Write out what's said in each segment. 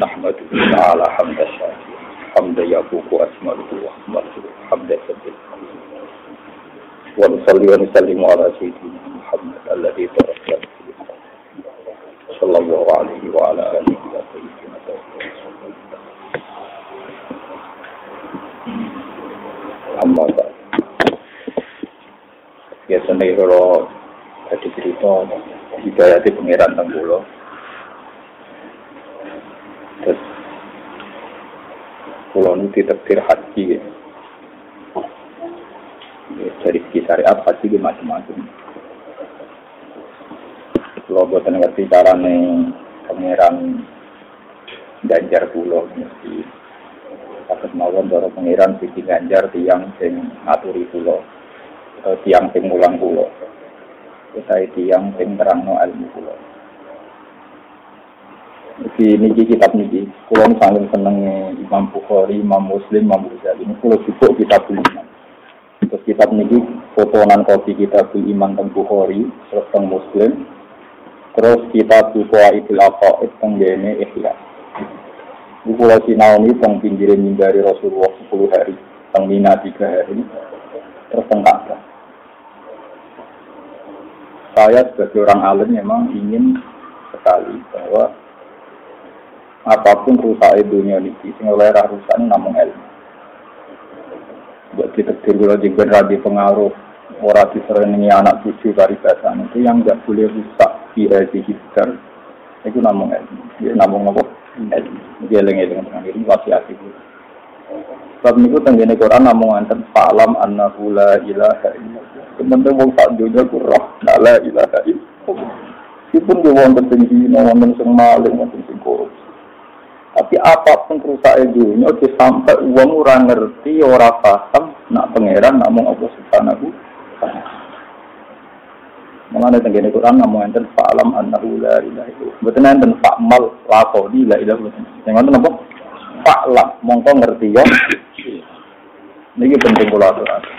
نحمده تعالى حمد الشاكر حمد يفوق أسماءه وأحمده. حمد سبيل ونصلي ونسلم على سيدنا kalau buat ngerti carane pengiran ganjar pulau mesti Sakit mawon doro pengiran sisi ganjar tiang sing ngaturi pulau tiang sing mulang pulau kita tiang sing terangno ilmu pulau Iki niki kitab niki, kulo saling senengnya Imam Bukhari, Imam Muslim, Imam Ghazali. Ini kulo cukup kitab iman. Terus kitab niki fotonan kopi kitab iman teng Bukhari, terus Muslim, terus kitab buku Ibnu Aqaid teng gene Ikhlas. Buku kulo sinau ini teng pinggirin minggari Rasulullah 10 hari, teng Mina 3 hari, terus teng. Saya sebagai orang alim memang ingin sekali bahwa apa pun rusak dunia ini, sing oleh rusak ini namun ilmu. Buat kita kira juga radi pengaruh orang diserengi anak cucu dari itu yang nggak boleh rusak di haji hidar itu namun ilmu. Dia namun apa? Ilmu. Lengi dengan dengan ini wasiat itu. Sebab itu tenggine Quran namun anten falam annahu la ilaha illallah. Sementara wong sak dunia ku roh la ilaha illallah. Meskipun dia wong tertinggi, wong sing maling, wong sing korupsi. Tapi apa pun kerusakan dunia, oke sampai uang orang ngerti, orang paham, nak pangeran, namun Allah subhanahu Mengenai tenggine Quran namun enten fa'lam annahu la ilaha illallah. Mboten enten fa'mal lakoni la ilaha illallah. Yang ngoten napa? Fa'lam mongko ngerti yo. Niki penting kula aturaken.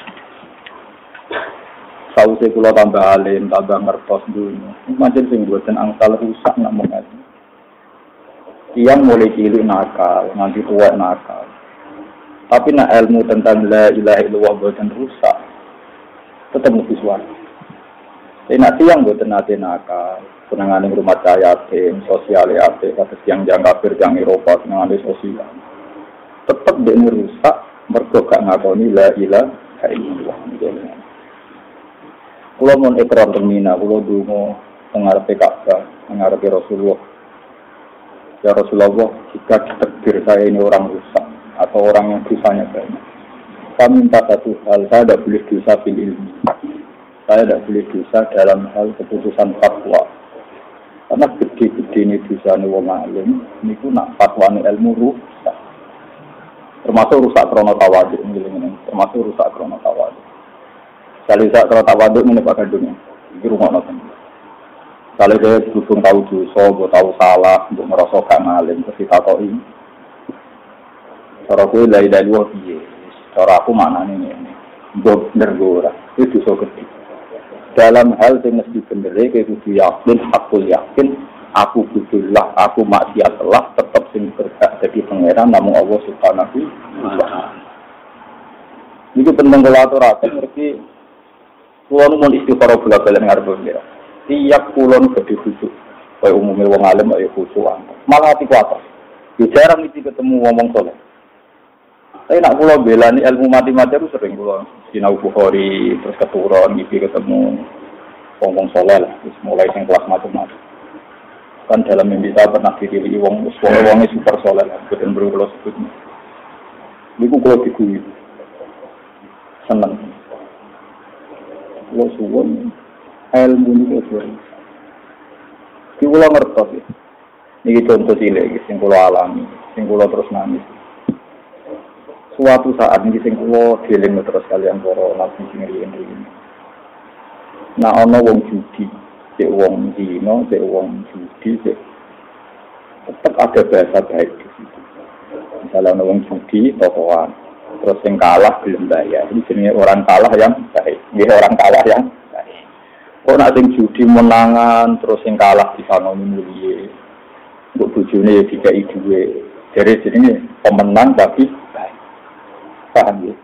Sausé kula tambah alim, tambah ngertos dunia. Macam sing mboten angsal rusak nak mengerti yang mulai cilik nakal, nanti tua nakal. Tapi nak ilmu tentang la ilaha illallah buatan rusak, tetap mesti suara. Tapi nak tiang buatan nanti nakal, penanganan rumah saya yatim, sosial yatim, kata tiang yang kafir, yang Eropa, penanganan sosial. Tetap dia rusak, mereka gak ngakoni la ilaha illallah. Kalau mau ikrar termina, kalau dulu mengarepi Ka'bah, mengarepi Rasulullah, Ya Rasulullah, jika takdir saya ini orang rusak atau orang yang dosanya banyak, saya minta satu hal, saya tidak boleh dosa bil ilmu. Saya tidak boleh dosa dalam hal keputusan fatwa. Karena gede-gede ini dosa ini wong alim, ini pun nak fatwa ini ilmu rusak. Termasuk rusak krono tawaduk, termasuk rusak krono tawaduk. Saya rusak krono tawaduk ini Pak Kadung, ini rumah nonton. Kalau dia berhubung tahu dosa, gue tahu salah, untuk merasa gak ngalim, terus kita tahu ini. Cara gue dari dari piye, cara aku mana nih ini, gue bener gue ora, itu dosa gede. Dalam hal yang mesti bener, kayak kudu yakin, aku yakin, aku kudullah, aku maksiat telah, tetap sing berhak jadi pangeran, namun Allah subhanahu wa ta'ala. Ini penting kalau aturakan, mereka, kalau mau istiqoroh bola-bola ngarep ya tiap kulon gede khusyuk. Kayak umumnya wong alim ya khusyuk. Malah hati kuat. Ya jarang itu ketemu ngomong soleh. Tapi nak pulau bela nih ilmu mati-mati itu sering pulau sinau bukhori terus keturun gitu ketemu ngomong soleh lah. Terus mulai yang kelas macam-macam. Kan dalam mimpi saya pernah dipilih wong soleh wongnya super soleh lah. Betul kalau sebutnya. Ini kalau dikuyi. Seneng. Kalau suwon ilmu ini itu di pulau ngertos ya ini contoh cilik sing kulo alami sing kulo terus nangis suatu saat ini sing kulo dieling terus kalian para nabi sing riyen nah ana wong judi cek wong zina cek wong judi cek Tetap ada bahasa baik di situ. Misalnya orang judi, tokoan, terus yang kalah belum bayar. Ini jenis orang kalah yang baik. Ini orang kalah yang baik. Oh, nanti judi menangan, terus yang kalah di sana mulia. Untuk bujune tiga dua. Jadi ini pemenang tapi. Paham ya?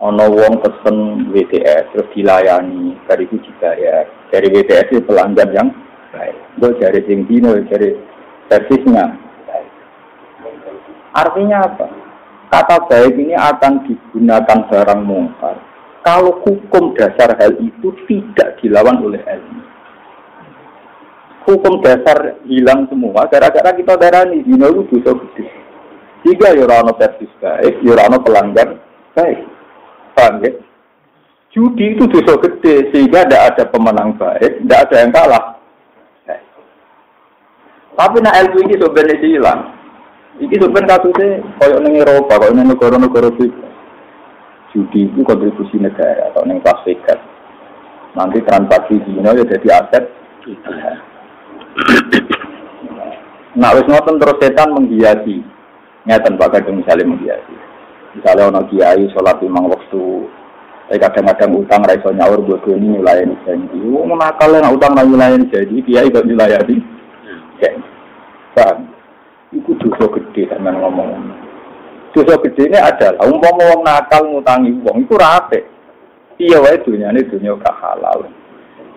Ono wong pesen WTS terus dilayani dari itu dibayar. Dari WTS itu pelanggan yang baik. Gue cari sing dino, cari servisnya. Baik. Artinya apa? Kata baik ini akan digunakan barang mungkar. Kalau hukum dasar hal itu tidak dilawan oleh ilmu. Hukum dasar hilang semua gara-gara kita darah ini dino itu dosa. Tiga yurano ya servis baik, yurano ya pelanggan baik. Paham ya? Judi itu dosa gede sehingga tidak ada pemenang baik, tidak ada yang kalah. Tapi nak ilmu ini sebenarnya hilang. Ini sebenarnya kasusnya kayak neng Eropa, kayak neng negara-negara itu. Judi itu kontribusi negara atau neng Las Vegas. Nanti transaksi di ya jadi aset. Nah, wis ngoten terus setan menghiasi. Ngeten Pak Gadung misalnya menghiasi. Misalnya ono kiai sholat lima waktu, tapi kadang-kadang utang raiso nyaur buat ini nyulayan janji. Oh, nakal nak utang nak nyulayan jadi kiai gak nyulayani. Kayak, paham? Itu dosa gede sama ngomong. Dosa gede ini adalah umpama wong nakal ngutangi wong itu rapi. Iya wae ini dunia gak halal.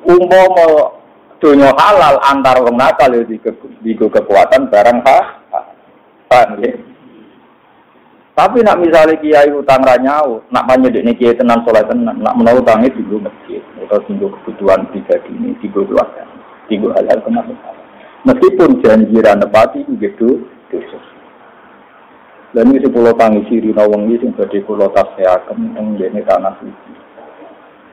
Umpama dunia halal antar wong nakal ya di, di kekuatan barang ha. Paham ya? Tapi nak misalnya kiai utang ranyau, nak di kiai tenan sholat tenan, nak menau utangnya tinggal masjid atau tinggal kebutuhan pribadi ini, tinggal keluarga, tinggal hal-hal kemanusiaan. Meskipun janji ranepati gitu dosa. Dan ini sepuluh tangi siri nawang ini sing badhe kula tasehaken ing dene tanah suci.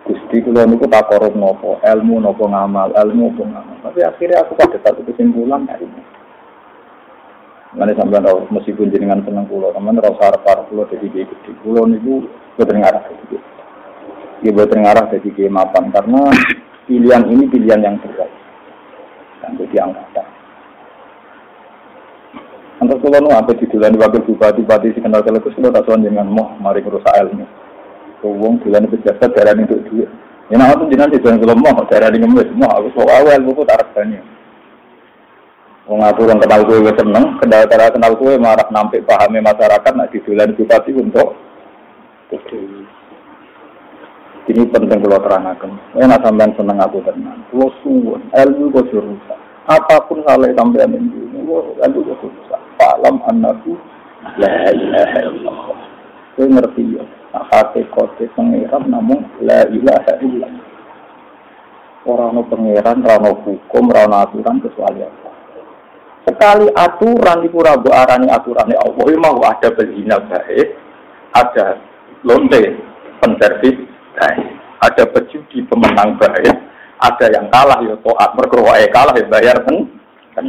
Gusti kula niku tak korup nopo, ilmu nopo ngamal, ilmu nopo ngamal. Tapi akhirnya aku pada satu kesimpulan hari ini. Mana sampai tahu meskipun jenengan seneng pulau, teman rasa harap pulau jadi gede gede. Pulau niku boten ngarah jadi gede. Dia boten ngarah jadi gede mapan karena pilihan ini pilihan yang berat dan jadi angkatan. Untuk kalau nu apa di bulan wakil bupati bupati si kenal kalau kulo tak soal dengan mau mari merusak ilmu. Wong bulan pejabat darah untuk duit. Ya nah aku jenengan tidak kalau mau darah ini ngemis mau aku soal awal buku tarik banyak. Wong aku orang kenal kue seneng, kenal cara kenal kue marah nampik pahami masyarakat nak di bulan bupati untuk ini penting kalau terangkan. Enak sampean seneng aku tenang. Kalau suwun, ilmu kau rusak. Apa pun salah sampean ini, ilmu kau rusak. Falam anakku, la ilaha illallah. Kau ngerti ya. Hati kote pengiran namun la ilaha illallah. Orang pengiran, orang hukum, orang aturan kecuali apa. Sekali aturan di Purabu arani aturan ya Allah, mau ada berzina baik, ada lonte penservis baik. Ada pejudi pemenang baik, ada yang kalah ya toat berkeruai kalah ya bayar kan.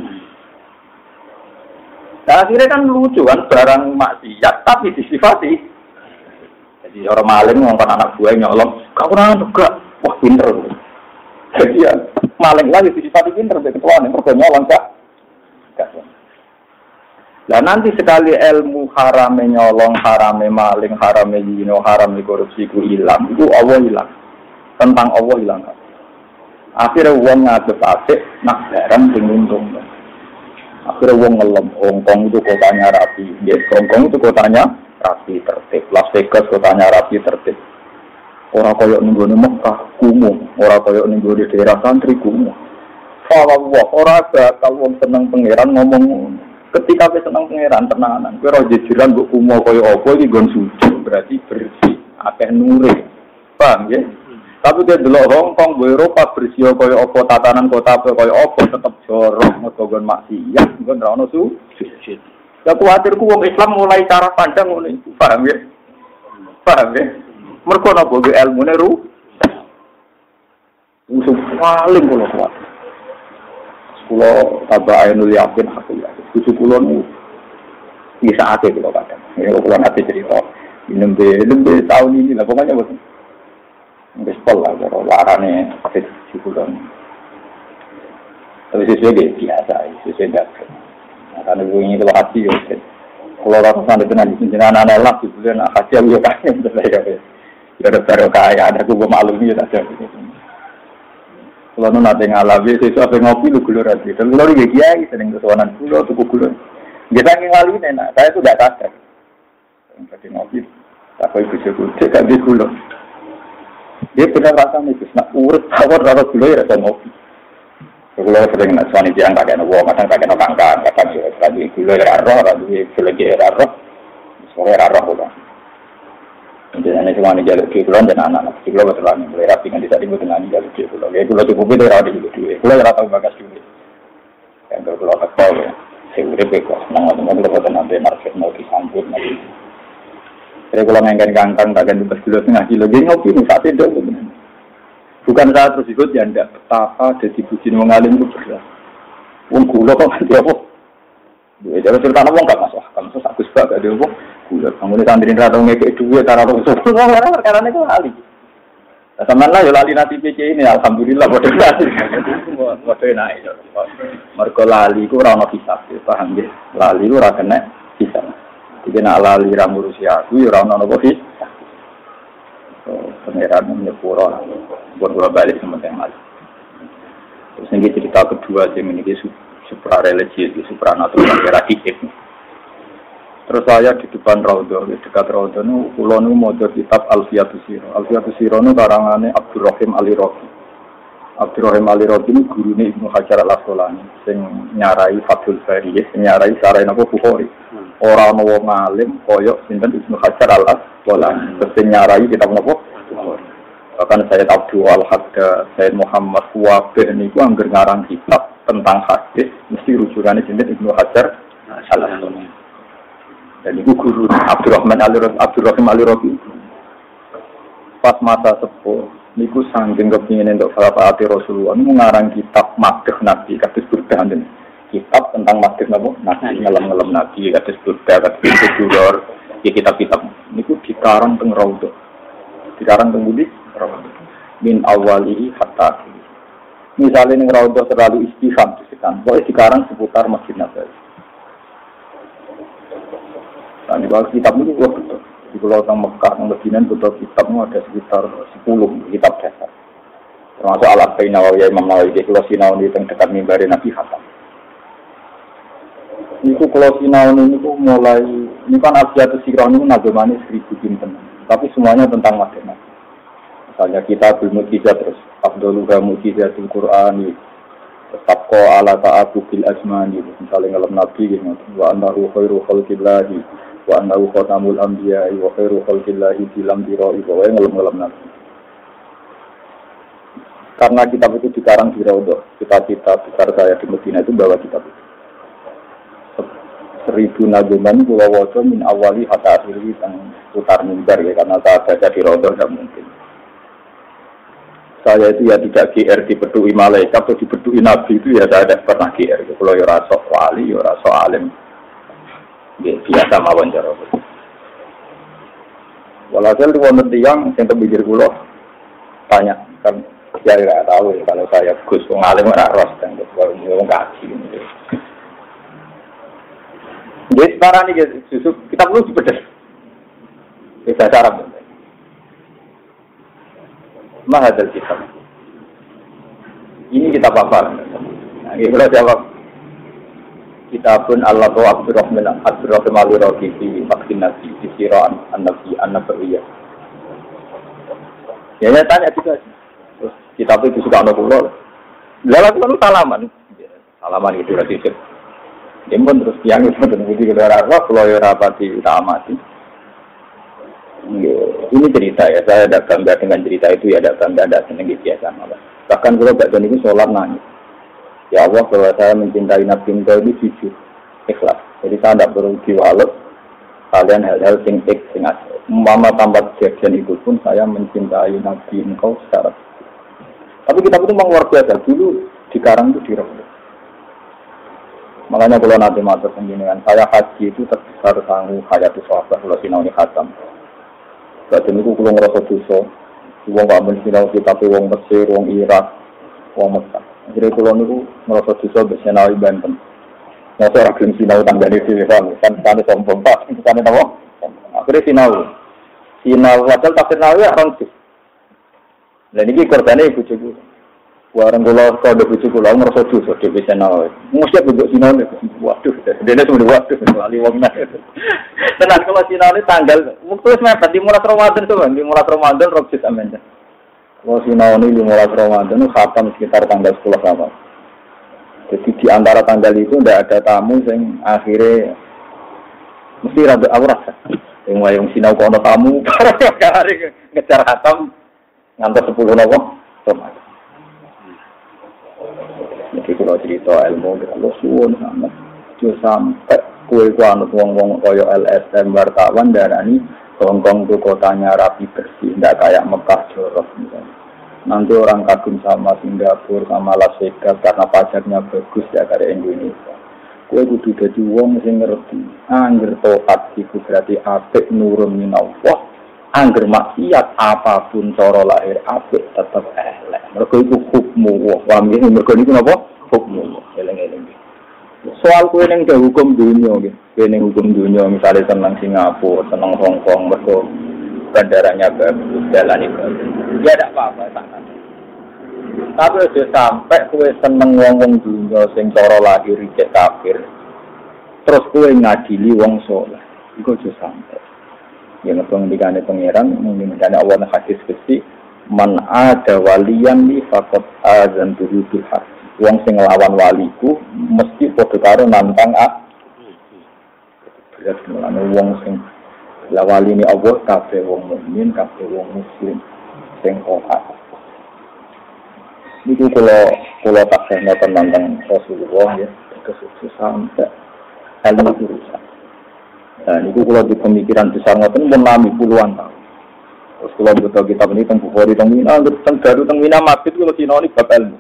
Nah, akhirnya kan lucu kan barang maksiat tapi disifati. Jadi orang maling ngomong anak gue nyolong, kau kurang juga, wah pinter. Jadi ya maling lagi disifati pinter, ketua nih, mereka nyolong kak. Nah nanti sekali ilmu harame nyolong, harame maling, harame zino, harame korupsi itu hilang, itu Allah hilang. Tentang Allah hilang. Akhirnya uang ngadep asik, nak barang penguntung. Akhirnya uang ngelem, Hongkong itu kotanya rapi, ya, Hongkong itu kotanya rapi tertib, Las Vegas kotanya rapi tertib. Orang koyok nunggu di Mekah, kumuh. Orang koyok nunggu di daerah santri, kumuh. Kalau orang bakal wong seneng pangeran ngomong ketika kita senang pangeran tenanan, kowe ora jejeran mbok kumo kaya apa iki gon suci, berarti bersih, akeh nure. Paham ya? Tapi dia delok Hong Kong, bu Eropa bersih kaya apa tatanan kota apa kaya apa tetep jorok mergo gon maksiat, gon ra ono suci. Ya kuatirku wong Islam mulai cara pandang ngono iku, paham ya? Paham ya? Mergo napa ilmune ru Musuh paling kulo kuat. Kulo tabah ainul yakin aku yakin. Cucu kulo nih bisa ate kulo kadang. Ya kulo nanti cerita. Minum be, minum be tahun ini lah pokoknya betul. Bespol lah kalau larane cucu kulo nih. Tapi sesuai dia biasa, sesuai dapat. Karena gue ini kalau haji ya. Kalau rasa sampai dengan di sini anak-anak lah, di bulan haji aku ya kangen. Ya ada baru kaya, ada gue malu nih ada. Kalau nu nate ngalawi, sesuatu apa ngopi lu gulur aja. Dan gulur juga kiai, sering kesuanan gulur, tuku gulur. Kita ngali enak, saya tuh gak sadar. Tadi ngopi, tak kau ikut sebut, cek di gulur. Dia benar rasa nih, nak urut tawar rasa gulur ya rasa ngopi. Kalau sering nak suami tiang kakek nopo, kadang kakek nopo kangkang, kadang juga tadi gulur ya roh, tadi gulur ya roh, sore roh bukan. Jadi cuma nih jalur kiri kulon dan anak-anak kiri kulon betul nih mulai rapi nanti tadi bukan nih jalur kiri kulon. Ya kulon cukup itu rawat di dulu. Kulon rata bagas dulu. Yang kalau kulon kesal ya, saya udah beko. Nang teman kulon betul nanti market mau disambut nanti. Jadi kalau main kangkang tak ganti pas kilo tengah kilo, jadi ngopi nih saat itu Bukan saat terus ikut ya ndak betapa jadi bucin mengalim itu berat. Wong gula kok nanti apa? Ya jadi cerita nabung gak masuk. Kamu aku suka gak dia Gula, kamu ini santriin rata ngekek duit, cara roh suku, karena perkara ini lali. Nah, sama lah, ya lali nanti PC ini, alhamdulillah, bodoh lali. Bodoh naik, mereka lali, itu orang hisap, ya, paham ya? Lali itu orang kena hisap. Jadi nak lali ramurusi aku, ya orang nopo hisap. Pengiran menyepuro, buat gula balik sementara mati. Terus ini cerita kedua, yang ini supra religius, supra natural, kira hikip. Terus saya di depan Raudhah, di dekat Raudhah nu kula nu maca kitab Alfiatus Siro. Alfiatus Siro nu karangane Abdurrahim Ali Roki. Abdurrahim Ali Roki ini gurune Ibnu Hajar Al Asqalani sing nyarai Fathul Bari, sing nyarai sarai napa Bukhari. Ora ana wong alim kaya sinten Ibnu Hajar Al Asqalani, sing nyarai kitab napa Bukhari. Bahkan Sayyid Abdul Al-Hadda, Sayyid Muhammad Fuwabih niku angger ngarang kitab tentang hadis mesti rujukannya sinten Ibnu Hajar Al Asqalani. Dan itu guru Abdurrahman Ali Abdurrahim Ali Robi. Pas masa sepuh, niku sanggeng kepingin untuk ati Rasulullah. Ini mengarang kitab Madhah Nabi, kados burdah Kitab tentang Madhah Nabi, Nabi ngelam-ngelam Nabi, kados burdah, kados burdah, ya kitab-kitab. Niku dikarang teng Raudhah. Dikarang teng Budi, Raudhah. Min awalihi hatta Misalnya ini Raudhah terlalu istifam, boleh dikarang seputar Masjid Nabi. Nah, di bawah kitab itu gua betul. Di Pulau Tang Mekah, yang Medina, betul kitabmu ada sekitar 10 kitab dasar. Termasuk alat Nawawi, Imam Nawawi, di Pulau Sinau di dekat mimbarin Nabi Hasan. Itu Pulau Sinau ini tuh mulai, ini kan Asyatu Sirah ini nagamani seribu binten. Tapi semuanya tentang matematika. Misalnya kita bermukjizat terus, Abdulluha mukjizatul Qur'an, Tabko ala ta'abu bil asmani Misalnya ngelam Nabi gitu Wa annahu khairu khalqillahi wa annahu khatamul anbiya wa khairu khalqillahi bilam bira'i wa ngelem-ngelem nabi. Karena kitab itu dikarang di Raudhah kita-kita besar saya di Medina itu bawa kitab itu. Seribu najuman pulau wajo min awali hatta akhiri dan putar mimbar ya karena saya baca di Raudhah tidak mungkin saya itu ya tidak GR di bedui malaikat atau di bedui nabi itu ya saya tidak pernah GR kalau ya rasa wali ya rasa alim biasa mawon cara. Walhasil di wonten tiang yang terpikir kulo tanya kan ya nggak tahu ya kalau saya Gus ngalim ora ros kan ngomong kaji. Jadi sekarang ini justru kita perlu dibedah. Bisa cara Mahadal kitab. Ini kita apa? Nah, kita jawab kitabun Allah wa Abdurrahman Abdurrahman al-Rawi fi Fakhin Nabi di Sirah An-Nabi An-Nabawiyah. Ya, ya tanya juga. Terus kitab itu suka anak pulau. Lalu kan salaman. Salaman itu itu. Dia pun terus tiang itu pun di negara Allah, kalau ya rapati amati. Ini cerita ya, saya ada bangga dengan cerita itu ya, ada bangga, ada seneng biasa malah. Bahkan kalau bagian itu sholat nangis. Ya Allah, bahwa saya mencintai Nabi Engkau ini jujur, ikhlas. Jadi saya tidak berugi walau kalian hal-hal sing ik, sing Mama tanpa kejadian itu pun saya mencintai Nabi Engkau secara Tapi kita itu memang luar biasa. Dulu di Karang itu dirobek. Makanya kalau nanti masuk pembinaan, saya haji itu terbesar tangguh hayatu sahabat kalau sinau Berarti ini kalau ngerasa dosa, uang gak mensinau kita, uang Mesir, uang Irak, uang Mekah. Jadi kalau niku merasa dosa Senawi Banten. Masa orang gelem sinau tanggane dhewe kan kan sombong Pak, kan napa? Akhirnya sinau. Sinau padahal tafsir Nawawi ya sih. Lah niki korbane ibu cucu. Warang kula kode bujuk kula ngerasa dosa dhewe sinau. Mesti bentuk sinau waduh, dene semua waduh lali wong nah. Tenan kalau sinau ini tanggal wis mepet di mulai Ramadan tuh, di mulai Ramadan rok juz amen. Kalau sinau ini di mulai Ramadan khatam sekitar tanggal 10 Ramadan. Jadi di antara tanggal itu tidak ada tamu yang akhirnya mesti rada aurat. Yang wayang sinau kono tamu, ngejar hatam ngantar sepuluh nopo. Jadi kalau cerita ilmu kalau suwun sangat, sampai kue ku anut wong wong koyo LSM wartawan darani Hongkong tuh kotanya rapi bersih, tidak kayak Mekah jorok misalnya. Nanti orang kagum sama Singapura, sama Las Vegas karena pajaknya bagus ya dari Indonesia. Kue kudu jadi wong sing ngerti. Angger toat iku berarti apik nurun minallah. Angger maksiat apa pun cara lahir apik tetap elek. Mereka itu hukmu wah. Paham ya? Mereka itu apa? Hukmu wah. Eleng-eleng. Soal kue yang hukum dunia, kue yang hukum dunia misalnya tentang Singapura, tentang Hong Kong, mereka bandaranya bagus, jalan itu Ya tidak apa-apa sangat. Tapi sudah sampai kue seneng wong wong dunia sing cara lahir cek kafir. Terus kue ngadili wong soleh. Iku sudah sampai. Ya ngetong dikane pangeran, mungkin dikane Allah hadis besi. Man ada walian li fakot azan dulu bil Wong sing lawan waliku mesti podo karo nantang a. Berat mulane wong sing Lawali ini Allah kabeh wong mukmin, kabeh wong muslim sing taat. Niku kula kula taksih nonton nonton Rasulullah ya, terus sampai ilmu itu rusak. Nah, niku kula di pemikiran besar ngoten pun lami puluhan tahun. Terus kula butuh kitab ini tentang Bukhari tentang Mina, tentang Garu tentang Mina Mabit kula sinoni bab ilmu.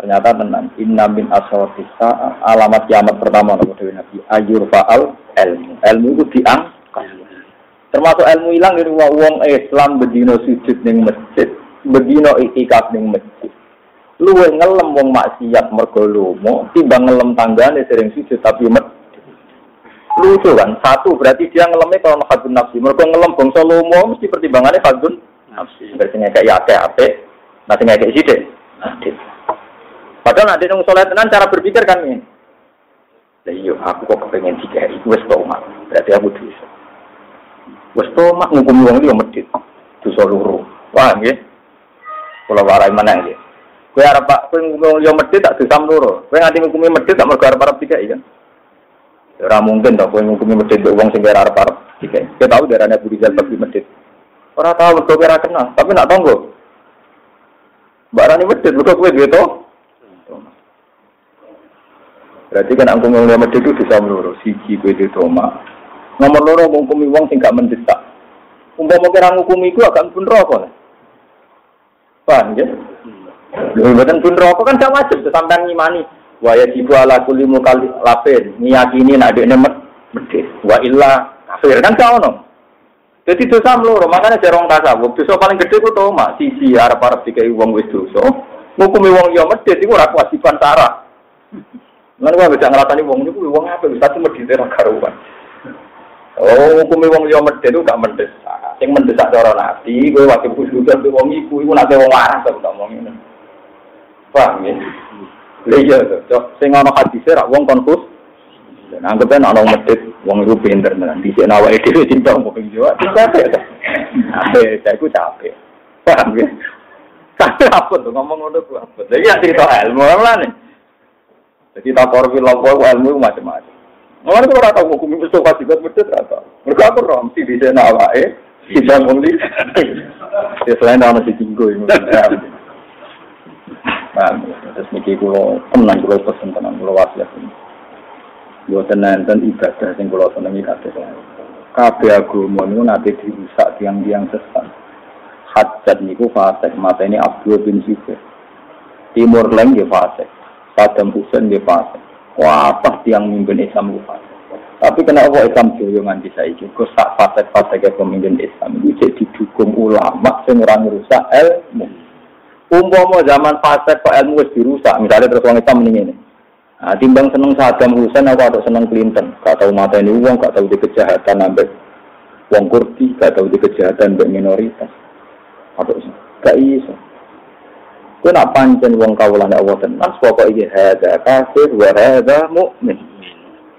Ternyata tenang, inna min asawatisa alamat kiamat pertama Nabi Nabi ayur faal ilmu. Ilmu itu diang Termasuk ilmu hilang dari wong Islam bedino sujud ning masjid, bedino iktikaf ning masjid. Luwe ngelem wong maksiat mergo lomo, timbang ngelem tanggane sering sujud tapi met. Lucu kan? Satu berarti dia ngelemnya kalau hadun nafsi. Mergo ngelem bangsa lomo mesti pertimbangannya hadun nafsi. Berarti ngekek ya ake ape, nanti ngekek sidik. Padahal nanti nung sholat tenan cara berpikir kan ini. iya, aku kok kepengen tiga, itu wes Berarti aku bisa. Wes to mak ngukumi wong iki medhit. Dosa loro. Wah nggih. Kula warai menang nggih. Kowe Pak, kowe ngukumi yo medhit tak dosa loro. Kowe nganti ngukumi medhit tak mergo arep-arep dikai kan. Ora mungkin to kowe ngukumi medhit mbek wong sing ora arep-arep. Kowe tau darane Abu Rizal bagi medhit. Ora tau mergo ora kenal, tapi nak tonggo. Barani medhit mergo kowe duwe to. Berarti kan aku ngomong medhit itu dosa loro. Siji kowe duwe toma. Nomor loro ngukumi wong sing gak mendesak. Umpama kira ngukumi iku agak pun rokok. Paham ya? Lho mboten pun rokok kan gak wajib sampean ngimani. Wa yajibu ala kulli mukallif lapin ngiyakini nek dekne medhit. Wa illa kafir kan gak ono. Jadi dosa loro, makanya jarang tasawuf. Dosa paling gede ku toma, sisi arep-arep dikai wong wis dosa. Ngukumi wong yo medhit iku ora kewajiban cara. Lan kok bisa ngrasani wong niku wong apa bisa cuma medhit ora karuan. Oh, hukumi wong liya medhit itu gak mendesak. Sing mendesak cara nabi, kowe wajib ke wong iku, iku nek wong waras kok ngomong ngene. Paham ya? Lha iya to, sing ana hadise ra wong kon khus. Dan anggap ana wong medhit, wong iku pinter tenan. Dhisik awake dhewe cinta ping Jawa. Capek to. Capek, saya iku capek. Paham ya? Tapi apa tuh ngomong ngono ku apa? Jadi ya cerita ilmu lah nih. Jadi tak korbi lopo ilmu macam-macam. Mulai itu tahu hukum itu pasti buat masjid rata. Mereka aku romsi di sana awake, kita muli. Ya selain nama si tinggu ini. Nah, terus niki kulo tenang kulo pesen tenang kulo wasiat ini. Gue tenang dan ibadah sing kulo senengi kabeh. Kabeh agama niku nate dirusak tiang-tiang sesat. Hajat niku fasik, mata ini Abdul bin Zubair. Timur Leng ya fasik, Saddam Hussein ya fasik. Wah, apa tiang mimpin Islam itu Tapi kenapa Islam joyo nganti saya juga sak fasek ke pemimpin Islam itu jadi didukung ulama yang orang rusak ilmu. Umpama zaman fasek kok ilmu wis dirusak, misalnya terus orang Islam ini. Nah, timbang seneng Saddam Hussein aku atau seneng Clinton. Gak mata ini uang, gak tahu di kejahatan sampai uang kurdi, gak tahu di kejahatan sampai minoritas. Atau gak iso. Kau nak pancen uang kaulan Allah tenan, pokok ini ada kafir, wa ada mukmin.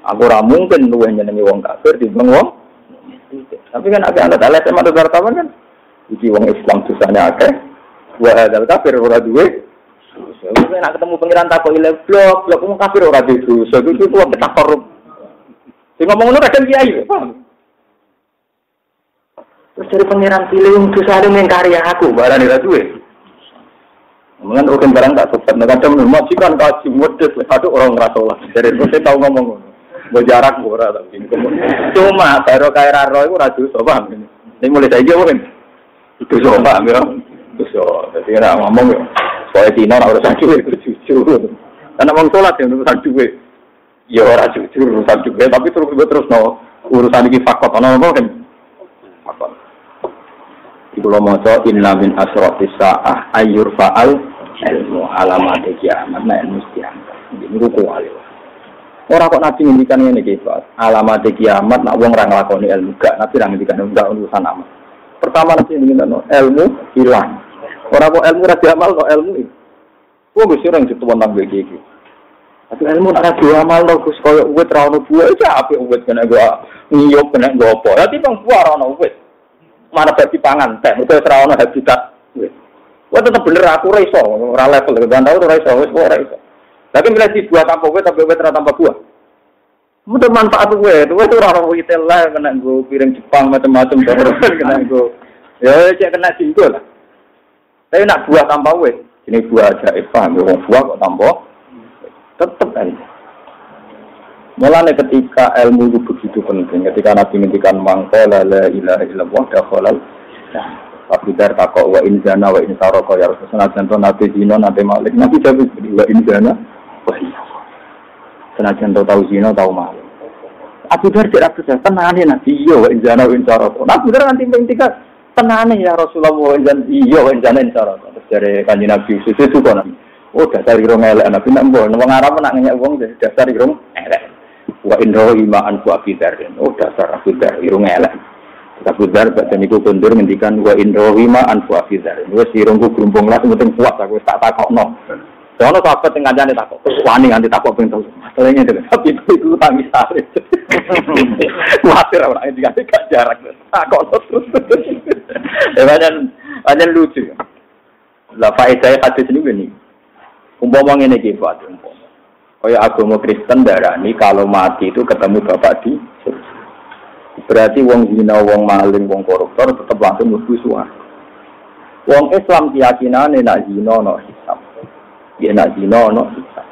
Aku ora mungkin lu yang nyenengi wong kafir di wong Tapi kan agak anak alat sama wartawan kan. Iki wong Islam susahnya akeh. Wa ada kafir ora duwe Kowe nak ketemu pengiran takok ile blok, blok kamu kafir ora di dosa. Iku wong tak korup. Sing ngomong ngono kadang kiai? Terus dari pengiran pilih yang dosa ada mengkari aku, barang ora duwe. Mungkin orang barang tak sobat, nah kadang kan kaji mudes, aduh orang ngerasa lah. Dari itu saya tahu ngomong. Mau jarak ora tapi cuma baru kaya raro itu radu so paham ini. Mulai saya jauhin. Itu so paham ya. Itu so. Jadi kena ngomong ya. Soalnya Cina urusan duit itu jujur. Karena mau sholat yang urusan duit. Ya orang jujur urusan duit, tapi terus gue terus no urusan ini fakot, ono apa kan? Fakot. Ibu lo mau inna min asroti sa'ah ayur fa'al ilmu alamat kiamat nah ilmu kiamat. Ini ruku alih. Orang kok nabi ngendikan ini kifat. Alamat kiamat nak wong orang lakoni ilmu gak. Nabi orang ngendikan enggak urusan amat. Pertama nabi ngendikan ilmu hilang. Orang kok ilmu raja amal kok ilmu ini. Wah gue sering itu tentang begitu. Tapi ilmu nak raja amal lo gus koyo uwet rawon buah itu apa uwet kena gue ngiyop kena gue apa. Tapi bang buah rawon uwet. Mana bagi pangan teh itu rawon habitat. Wah tetap bener aku raiso, ora level dan tahu raiso, wes kok raiso. Tapi milih di buah tanpa uwet tapi uwet tanpa buah. Mudah manfaat gue, itu itu orang retail lah kena gue piring Jepang macam-macam terus kena gue. Ya cek kena singgul lah. Tapi nak buah tanpa wet, ini buah ajaib paham ya, buah kok tanpa tetap kan. Mulanya ketika ilmu itu begitu penting, ketika Nabi ngendikan mangkola la ilaha illallah dakhalal Tapi dari takok wa inzana wa insaroko ya Rasul senajan nabi nabi malik nabi jawab wa inzana wa iya. senajan to tahu zino tahu malik. Abu Dar tidak percaya tenane nabi iya wa inzana wa insaroko. Nabi Dar nanti tiga tenane ya Rasulullah dan iya wajan cara. Terus dari kanji Nabi susu itu kan oh dasar irung elek Nabi. Nak mbon wong Arab nak nanya wong dasar irung elek. Wa indro imaan ku abidar oh dasar abidar irung elek. Abu Dar baca niku kundur ngendikan wa indro imaan ku abidar wis irungku grumpung lah penting kuat aku tak takokno Soalnya sahabat yang ngajane takut, wani nganti takut pengen. Masalahnya itu, tapi itu itu tangis sari. Khawatir orang ini dikasih gak jarak. Takut terus. Ya banyak banyak lucu. Lah faedah hadis ini gini. Umpama ngene iki Pak, umpama. Kaya agama Kristen darani kalau mati itu ketemu bapak di Berarti wong zina, wong maling, wong koruptor tetap langsung mlebu suwarga. Wong Islam keyakinane nak zina no hisab. Ya nak zina no hisab.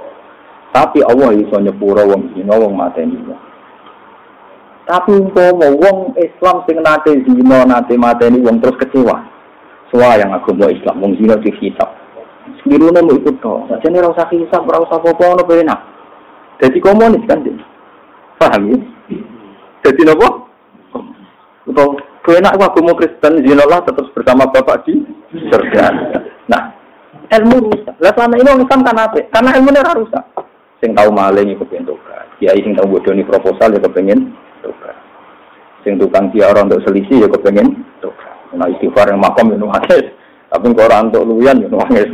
Tapi Allah iso nyepuro wong zina wong mateni. Tapi umpama wong Islam sing nate zina nate mateni wong terus kecewa. Soal yang aku mau Islam wong zina di hisab. Sekiranya mau ikut to. Saja nih rasa hisab, rasa apa-apa ono enak. Jadi komunis kan. Paham ya? Jadi nopo? Atau enak aku mau Kristen zina lah tetap bersama bapak di surga. Nah, ilmu rusak. Lah selama ini orang Islam kan apa? Karena ilmu ini rusak. Sing tahu maling ikut toga. Kiai sing tahu bodoh proposal ya kepengen toga. Sing tukang orang untuk selisih ya kepengen toga. Nah istighfar yang makom ya nangis. Tapi kalau orang untuk luyan ya nangis.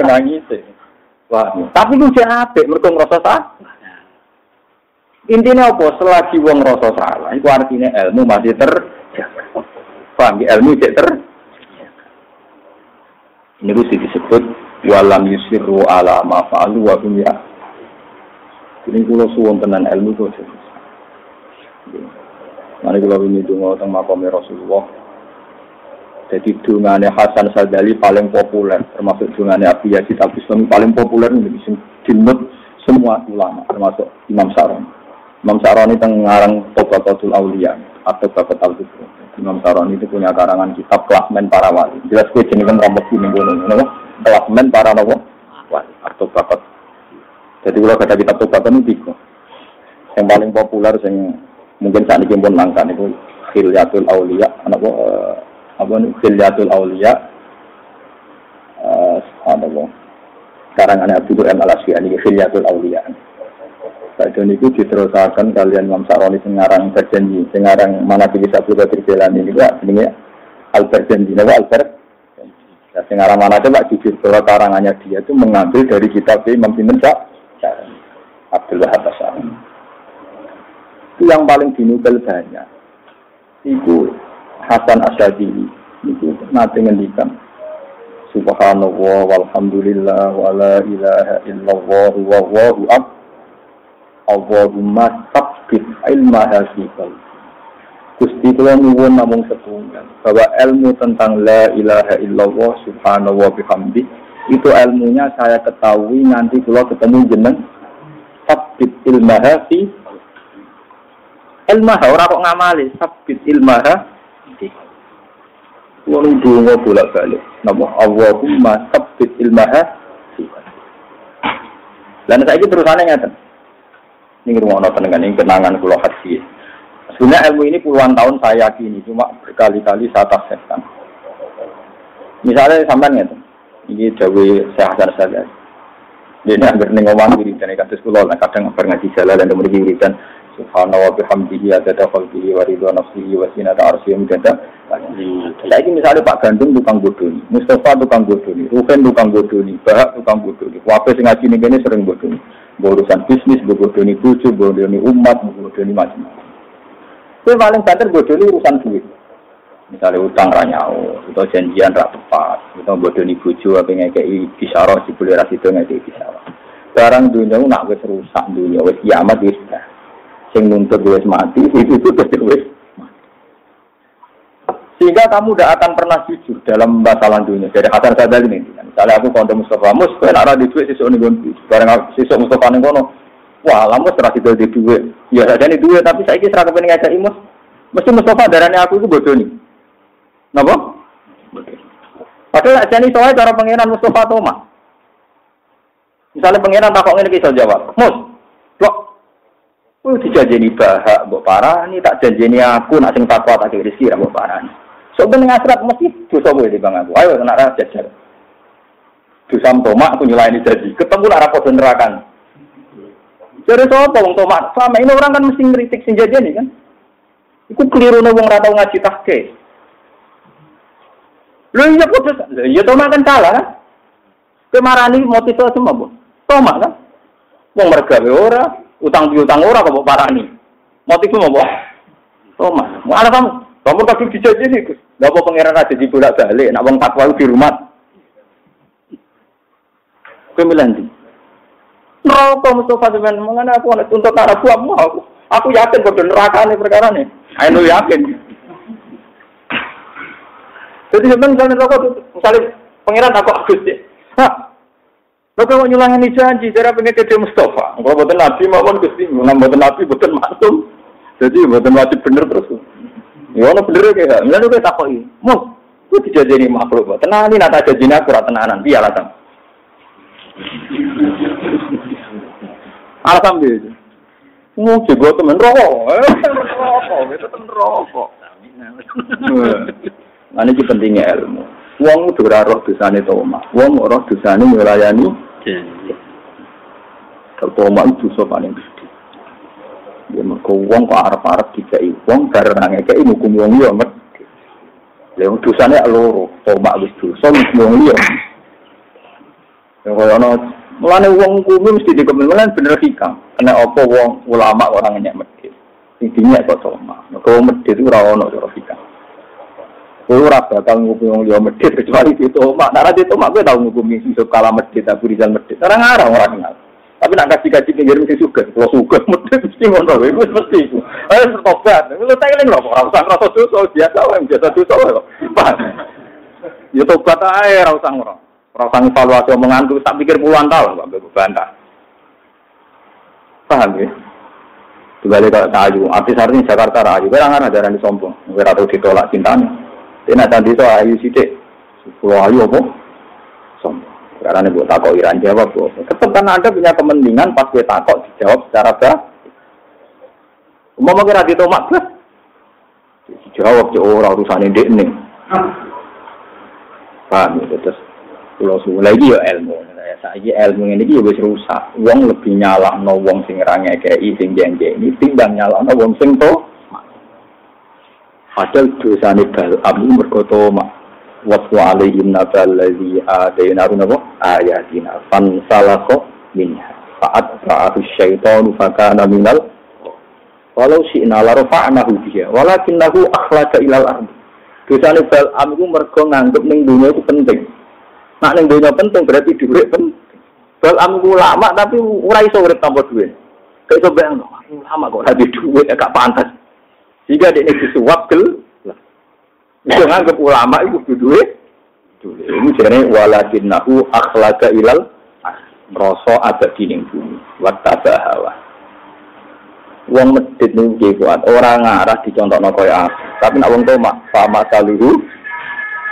Nangis. Wah, tapi lu jahat, mereka ngerasa sah. Intinya apa? Selagi wong ngerasa salah, itu artinya ilmu masih terjaga. Paham ya? Ilmu cek ter ini sih disebut walam yusiru ala ma fa'alu wa hum ya. Ini kula suwon tenan ilmu itu Mari kula ini donga teng makome Rasulullah. Jadi dungane Hasan Sadali paling populer, termasuk dungane Abi Yazid Abu Bustami paling populer ini dinut semua ulama, termasuk Imam Saroni. Imam Saroni teng ngarang Tobaqatul Aulia atau Bakat al Imam Saroni itu punya karangan kitab Klasmen Para Wali. Jelas gue jenis kan rambut ini gue Klasmen Para Wali atau Bakat. Jadi kalau kata kitab Bakat itu tiga. Yang paling populer yang mungkin saat ini pun langka itu Khilyatul Aulia, apa apa nih Khilyatul Aulia, uh, apa karangan Abu M al Asfiani Khilyatul Auliya. Saja itu diterusakan kalian Imam Saroni sengarang berjanji, sengarang mana bisa berubah terjalan ini juga ini al berjanji, nama al ber. Nah, sengarang mana coba jujur bahwa karangannya dia itu mengambil dari kitab Imam Sinten Abdul Wahab Itu yang paling dinukil banyak. Itu Hasan Asyadi itu nanti ngendikan Subhanallah walhamdulillah wa la ilaha illallah wa wallahu ab Allahumma sabbit ilma hasibal Gusti kula nuwun namung setunggal bahwa ilmu tentang la ilaha illallah subhanahu wa bihamdi itu ilmunya saya ketahui nanti kula ketemu jeneng sabbit ilma hasi ilmah ora kok ngamali sabbit ilma Wong dungo bolak-balik. Napa Allahumma tsabbit ilmaha Lan saiki terusane ngaten. Ning rumono tenengan ing kenangan kula haji. Sebenarnya ilmu ini puluhan tahun saya yakini, cuma berkali-kali saya tafsirkan. Misalnya sampai ngeten, ini Jawa Syekh Hasan Sadar. Dia ini hampir ning omah wiridan kados kula kadang ngaji jalan dan kemudian wiridan subhanahu wa bihamdihi adada khalqihi wa ridha nafsihi wa sinata arsyihi mudada Lagi misalnya Pak Gandung tukang bodoni, Mustafa tukang bodoni, Rufen tukang bodoni, Bahak tukang bodoni, Wape sing ngaji ini sering bodoni. Urusan bisnis, bodoni bucu, bodoni umat, bodoni macam-macam. Itu paling banter bodoni urusan duit. Misalnya utang ranyau, atau janjian rak tepat, atau bodoni bucu, apa ngekei kisarah, si boleh itu ngekei kisarah. Barang dunia nak wis rusak dunia, wis kiamat wis sing nuntut wis mati itu itu terus wis sehingga kamu tidak akan pernah jujur dalam masalah dunia dari Hasan Sadali ini misalnya aku konten Mustafa Mus kau nak di duit sisuk nih gonti bareng sisuk Mustafa nih kono wah lama setelah itu di duit ya saja nih duit tapi saya kira kepengen ngajak imus mesti Mustafa darahnya aku itu bodoh nih napa Padahal aja nih soalnya cara pengiran Mustafa Toma. Misalnya pengiran takut ini kisah jawab, Mus, blok Oh, dijajeni bahak, mbok parani, tak janjeni aku, nak sing takwa tak rezeki, mbok parani. So, ben ngasrat mesti dosa kowe di bang aku. Ayo, nak jajar. Dosa tomak, aku nyulaini janji. Ketemu lah rapor nerakan. Jadi sapa wong tomak? Selama ini orang kan mesti ngeritik sing jajeni kan. Iku keliru nih wong ratau ngaji tahke. Lu iya putus, iya tomak kan salah kan? Kemarani motivasi semua, Bu. Tomak kan? Wong mergawe ora, utang piutang ora kok parani. Motifmu apa? Toma. Mau ana kamu. Kamu kadung dijajah nih. Gak apa pangeran aja di bolak balik. Nak wong fatwa di rumah. Kowe milih Neraka Mustafa sampean mengene aku ana tuntut arah buahmu aku. Aku yakin padha neraka nih perkara nih. Ayo yakin. Jadi sebenarnya misalnya neraka misalnya pangeran aku Agus ya. Hah, Lalu kalau nyulangi janji, cara pengen ke Mustafa. Kalau buatan Nabi maupun Gusti, nggak buatan Nabi, buatan masuk. Jadi buatan wajib bener terus. Ya ono bener. Misalnya gue takoi, mus, gue tidak jadi makhluk. Tenang ini nata janji aku rata tenanan. Iya alasan. Alasan dia. Mau juga temen rokok, rokok, itu temen rokok. Nah ini pentingnya ilmu. Wong ora roh dosane toma. Wong roh dosane nglayani Toma itu dosa paling gede. Ya mergo wong kok arep-arep dikai wong karena ngekeki hukum wong liya mesti. Lha dosane loro, toma wis dosa wong liya. Ya kaya ana mulane wong kuwi mesti dikemen bener hikam. Kena apa wong ulama orang nyek medhit. Intinya kok toma. Mergo medhit ora ono cara hikam. Ora bakal ngukumi wong liya medhit kecuali itu mak. Nek itu mak kowe tau ngukumi Yusuf kala medhit Abu Rizal medhit. Ora ngarang ora kenal. Tapi nak kasih gaji pinggir mesti suka. Kalau suka medhit mesti ngono. Iku mesti iku. Ayo tobat. Lu tak eling lho ora usah ngrasa dosa biasa wae biasa dosa wae kok. Ya tobat ae ora usah. Usah evaluasi tuh tak pikir puluhan tahun kok bantah. Paham ya? Kembali ke kayu, artis artinya Jakarta rayu, kira nggak ada yang sombong, kira tahu ditolak cintanya. Ini tadi itu ayu sidik. Pulau ayu apa? Sombong. Karena buat takok Iran jawab, tetap kan Anda punya kepentingan pas gue takok dijawab secara baik. Mau kira di tomat kan? Jawab ke orang urusan ini nih. Paham ya terus pulau suhu lagi ya ilmu. saiki ilmu ini iki wis rusak. Wong lebih nyalahno wong sing ra ngekeki sing janji ini timbang nyalahno wong sing to. Padahal dosane Bal'am mergo toma. Waswa alaihim nabal ladzi adaina runabo ayatina fansalakho minha. Fa'at ra'ahu syaitanu fakana minal Walau syi'na la rafa'nahu biha walakinnahu akhlaqa ilal ardi. Dosane Bal'am iku mergo nganggep ning dunia itu penting. Nak ning dunia penting berarti dhuwit penting. Bal'am iku lama tapi ora iso urip tanpa duit. Kayak iso bayang lama kok ora duit ya gak pantas. Jika dia disuap gel, bisa nganggep ulama itu kudu duit. Ini jadi walakin nahu ilal rasa ada dining bumi. Wattaba hawa. Wong medit nih kuat. Orang ngarah dicontoh no kaya Tapi nak wong tomak sama saluhu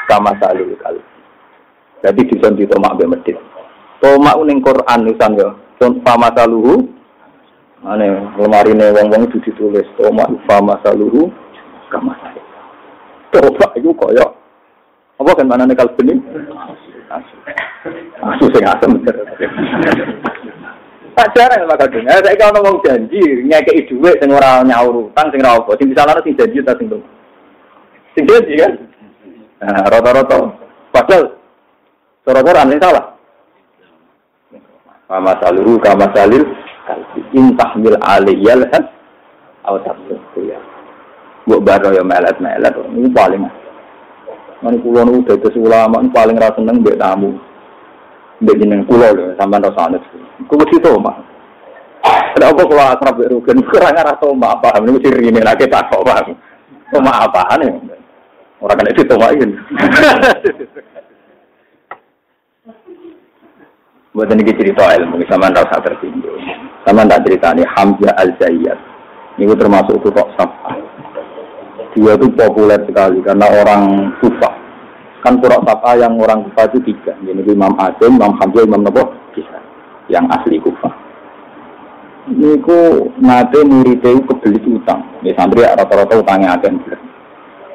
sama saluhu kali. Jadi dicontoh tomak be medit. Tomak uning Quran nusan yo. Sama saluhu. Ane lemari nih wong wong itu ditulis tomak sama saluhu sama saluhu. Coba itu koyok. Apa kan mana nekal bening? Asu sing asem. Tak jarang maka dunia. Saya kalau ngomong janji, ngekei duit sing ora nyaur utang sing ora apa. Sing disalahno sing janji ta sing Sing janji kan? Nah, rata-rata. Padahal cara-cara sing salah. Kama saluru kama salil intahmil aliyal had atau tak Mbok baro ya melet-melet, ini paling. Mani kulo nu dados ulama paling ra seneng mbek tamu. Mbek jeneng kulo lho, sampean rasa anut. Ku mesti to, Mak. Ada apa kalau akrab mbek rugen kurang arah to, Mak, paham niku sirine lagi tak kok paham. Toma apaan ya? Orang kan itu Buat ini cerita ilmu, sama anda usah tersinggung. Sama anda ceritanya Hamzah al-Zayyad. Ini termasuk itu kok sapa dia itu populer sekali karena orang Kufa. Kan Qur'an Safa yang orang Kufa itu tiga. Jadi Imam Asim, Imam Hamzah, Imam Naboh, bisa. Yang asli Kufa. Ini ku nate muridnya kebelit utang. Ya santri rata-rata utangnya akan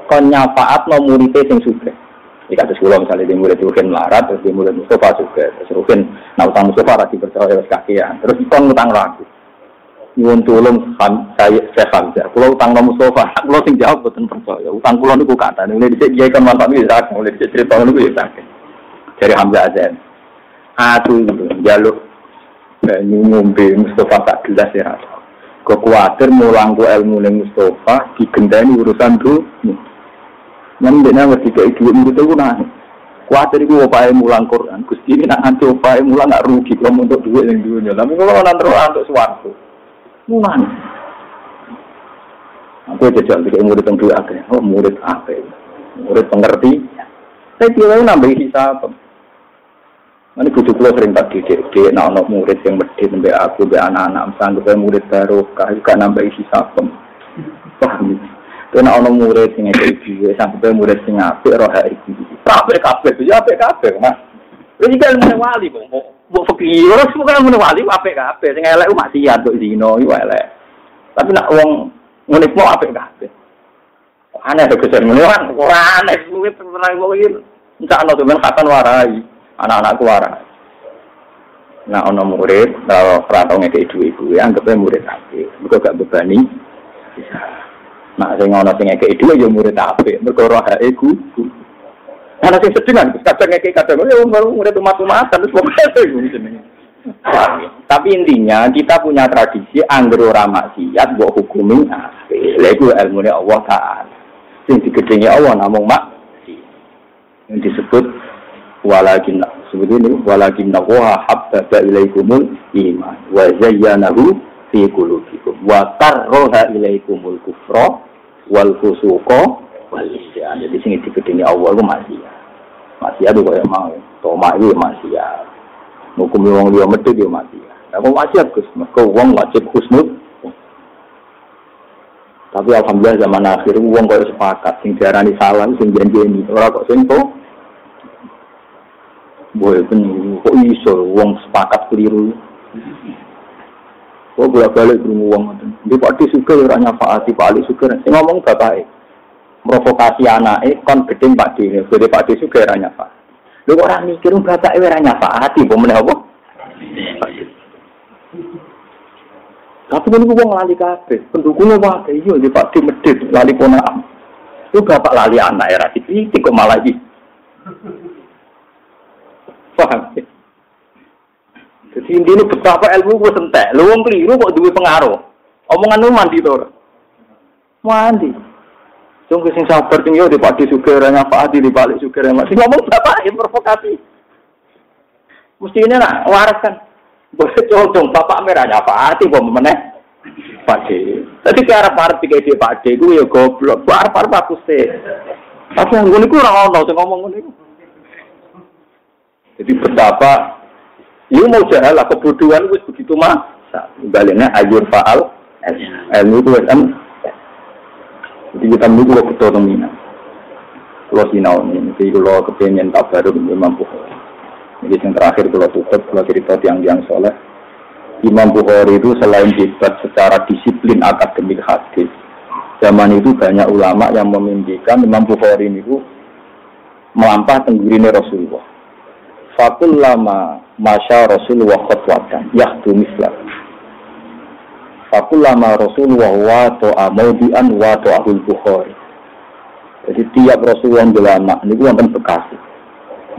Kon nyafaat no muridnya yang suka. Jika ada sekolah misalnya di murid Rukin melarat, terus di murid Mustafa juga. Terus Rukin, nah utang Mustafa rasi percaya kakian. Terus kon utang lagi nyuwun tulung saya saya Hamzah. Kalau utang nomor sofa, kalau sing jawab betul percaya. Utang kulo niku kata, ini dicek dia kan manfaat ini sak, mulai dicek cerita niku ya sak. Dari Hamzah Azan. Aku jaluk banyu ngombe Mustafa tak gelas ya. Kok kuatir mulang ku ilmu ning Mustafa digendani urusan tuh. Yang dia nama tiga itu murid itu nah. Kuatir itu upaya mulang Quran. Gusti ini nak anti upaya mulang nggak rugi kalau untuk duit yang dunia. Tapi kalau nanti untuk suatu. Mulan. Aku jajal tidak murid yang dua akhirnya. Oh murid apa? Murid pengerti. Saya kira nambah hisap. Ini butuh kulo sering tak didik, dia nak anak murid yang medit sampai aku, sampai anak-anak, misalnya murid baru, kah juga nambah sapem. Paham Nak anak murid yang ada ibu, sampai murid yang apik, roh ibu. Apik kabeh, ya apik kabeh, mas. Ini kan wali, kok. Mbok fakir, ora semua kan meneh wali apik kabeh. Sing elek maksiat kok zina iku elek. Tapi nak wong ngene ku apik kabeh. Aneh to kesan ngene kan ora aneh kuwi pernah kok iki. Entak ana temen kapan warai. Anak-anakku warai. Nah, ono murid, kalau perantau ngekei dua ibu, ya anggapnya murid tapi, mereka gak bebani, bisa. Nah, saya ngono sing ngekei dua ya murid tapi, mereka roh hae guru. Karena sing sedih kan, kadang ngekei kadang, ya baru udah tumat-tumatan, terus pokoknya Tapi intinya kita punya tradisi anggur ora maksiat mbok hukumi apik. Lha iku ilmune Allah Taala. Sing digedhengi Allah namung mak yang disebut walakin ini walakin wa habbaba ilaikumul iman wa zayyanahu fi qulubikum wa tarroha ilaikumul kufra wal fusuqa ya Jadi sing digedeni Allah itu masih ya. Masih ada kaya mau. Toma itu masih ya. Hukum wong medhit yo masih ya. Lah kok masih Gus, mergo wong wajib husnul. Tapi alhamdulillah zaman akhir wong kaya sepakat sing diarani salah sing janjeni ora kok sing. Boy ben kok iso wong sepakat keliru. Kok bolak balik krungu wong ngoten. Di Pak Disuke ora nyafaati Pak Ali Suke. Sing ngomong bapake provokasi anak eh kon gedeng Pak D, gede Pak D juga ranya Pak. Lho orang mikir bapak ora nyafaati, apa meneh apa? Tapi ini gue lali kabeh, pendukungnya wae iya di Pak di medit lali ponaan. Itu bapak lali anak era dikritik kok malah iki. Paham? Jadi ini betapa ilmu gue sentek. Lu wong keliru kok duwe pengaruh. Omongan lu mandi to. Mandi. Sungguh sing sabar sing yo di Pak di suger apa di balik suger Sing ngomong bapak yang provokasi. Mesti ini nak waras kan. Boleh dong, bapak merahnya apa arti kok meneh? Pak D. Tadi ke arah parah tiga dia Pak D, gue ya goblok. Gue arah parah bagus deh. Tapi yang gue niku orang ono, saya ngomong gue Jadi betapa ini mau jalan lah kebodohan gue begitu mah. Baliknya ayur faal, ilmu itu kan. Jadi kita menunggu kalau betul teman. Kalau sinau ini, jadi kalau kepengen tak baru memang pokoknya. Jadi yang terakhir kalau tutup, kalau cerita tiang-tiang soleh, Imam Bukhari itu selain hebat secara disiplin akademik hadis, zaman itu banyak ulama yang memimpikan Imam Bukhari itu melampah tenggurine Rasulullah. Fakul lama masya Rasulullah khotwatan yahdu mislah. Fakul lama Rasulullah wa to'a maudian wa to'ahul Bukhari. Jadi tiap Rasulullah ulama ini wonten bekasi.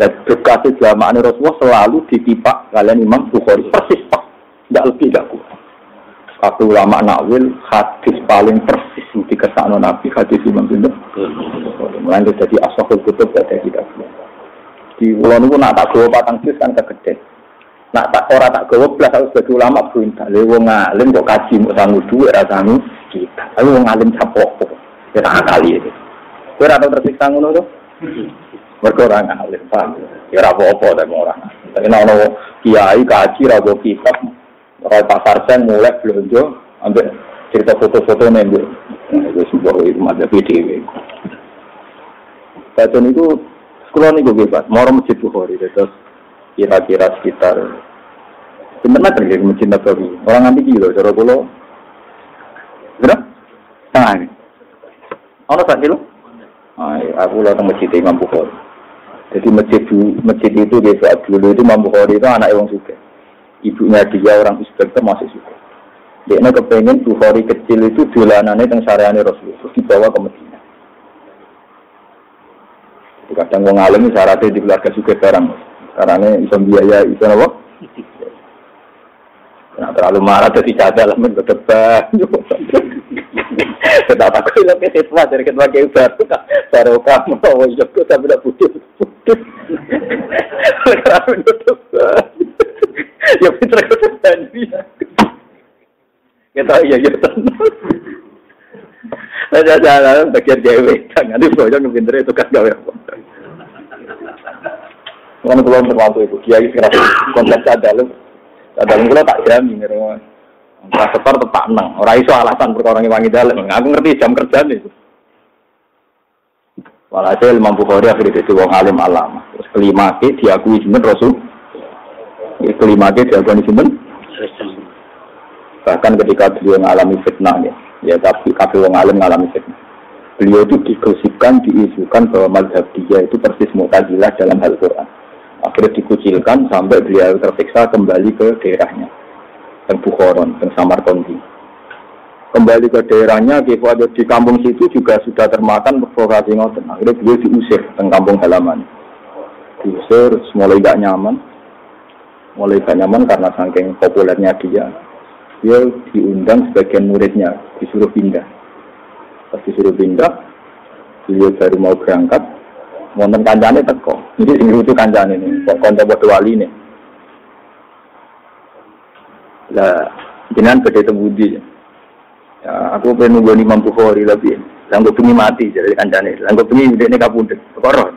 Dan berkat jamaah Rasulullah selalu ditipak kalian Imam Bukhari persis pak, tidak lebih tidak kurang. Satu ulama nakwil hadis paling persis di dikesan Nabi hadis Imam Bukhari. Mulai jadi asahul kutub tidak tidak Di bulan itu nak tak gawa patang jus kan kegede. Nak tak ora tak gawa belas aku sebagai ulama berintah. Lewo ngalim kok kaji mau sanggup dua rasanya kita. Tapi wong ngalim capok. Kita kali itu. Kau rata tersiksa ngono tuh. Mereka orang alim, paham? Ya apa-apa tapi orang. Tapi kalau kiai kaji rago kitab, roy pasar sen mulai belanja, ambil cerita foto-foto nembel. Itu sebuah itu ada PDW. Baca itu ini gue bebas, mau masjid Bukhari, terus kira-kira sekitar sebenarnya kan dari masjid Nabawi. Orang nanti kilo, cara kulo, berapa? Tengah ini. Ono tak kilo? aku lalu masjid Imam Bukhari. Jadi masjid masjid itu di saat dulu itu Imam Bukhari itu anak yang suka. Ibunya dia orang inspektor masih suka. Dia kepengen Bukhari kecil itu jualanannya tentang syariahnya Rasulullah terus dibawa ke Medina. Kadang mau ngalami syaratnya di keluarga suka barang. Karena bisa biaya itu apa? Nah, terlalu marah jadi lah men berdebat. Tetap aku bilang ke siswa dari ketua baru baru kamu iya aku tapi tidak putus. Karena menutup. Ya pinter aku tadi. Kita iya iya tenang. Saya jalan bagian dewe, jangan di bawah yang pinter itu kan gawe apa. Kalau belum terlalu itu, kiai sekarang konsep dalam dalam kula tak jamin ngira. Ora setor tetap nang. Ora iso alasan perkara wangi dalem. Aku ngerti jam kerja nih. Walhasil Imam Bukhari akhirnya jadi wong alim alama. Terus kelima ke diakui sinten Rasul. Kelima ke diakui sinten. Bahkan ketika beliau mengalami fitnah ya, ya tapi kafir wong alim mengalami fitnah. Beliau itu digosipkan, diisukan bahwa madhab dia itu persis mutazilah dalam hal Quran akhirnya dikucilkan sampai beliau tersiksa kembali ke daerahnya dan Bukhoron dan Samarkandi. Kembali ke daerahnya ada di kampung situ juga sudah termakan provokasi ngoten. Akhirnya beliau diusir ke kampung halaman. Diusir mulai gak nyaman. Mulai gak nyaman karena saking populernya dia dia diundang sebagian muridnya disuruh pindah pas disuruh pindah beliau baru mau berangkat wonten kancane teko. Jadi sing lucu kancane ini, kok kanca padha wali ini. Lah jenengan gede tembudi. Ya, aku pengen nunggu Imam Bukhari lebih. Langgo bengi mati jadi kancane. Langgo bengi ndekne kapundhut. Perkara.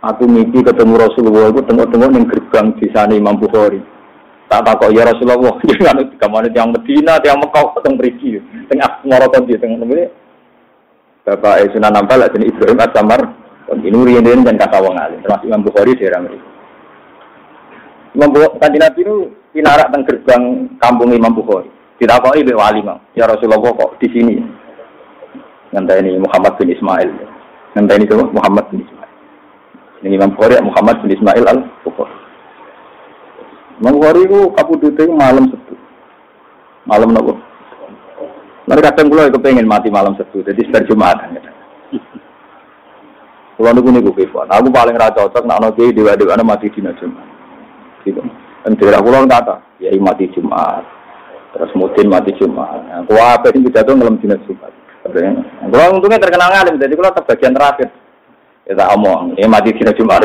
Aku mimpi ketemu Rasulullah aku tengok-tengok ning gerbang di sana Imam Bukhari. Tak tak kok ya Rasulullah, jangan kamane yang Medina, yang Mekah ketemu mriki. Tengah ngoroton di tengah nembe. Bapak Sunan Ampel jadi Ibrahim As-Samar ini dan kata wong alim, termasuk Imam Bukhari di daerah mereka. Imam Bukhari Nabi itu pinarak teng gerbang kampung Imam Bukhari. Ditakoi ibu wali mau. Ya Rasulullah kok di sini. Nanti ini Muhammad bin Ismail. Nanti ini Muhammad bin Ismail. Ini Imam Bukhari Muhammad bin Ismail al Bukhari. Imam Bukhari itu malam setu. Malam nopo. Mereka kadang kula pengen mati malam setu, jadi sebar Jumatan. Kalau niku niku kifat. Aku paling ra cocok nak ono kiai dewa-dewa mati dina Jumat. Gitu. Dan daerah kula kata, ya mati Jumat. Terus mungkin mati Jumat. Nah, Wah, apa sing pidato ngelem dina Jumat. Kalau untungnya terkenal ngalim, jadi kalau bagian terakhir. Ya tak omong, ya mati dina Jumat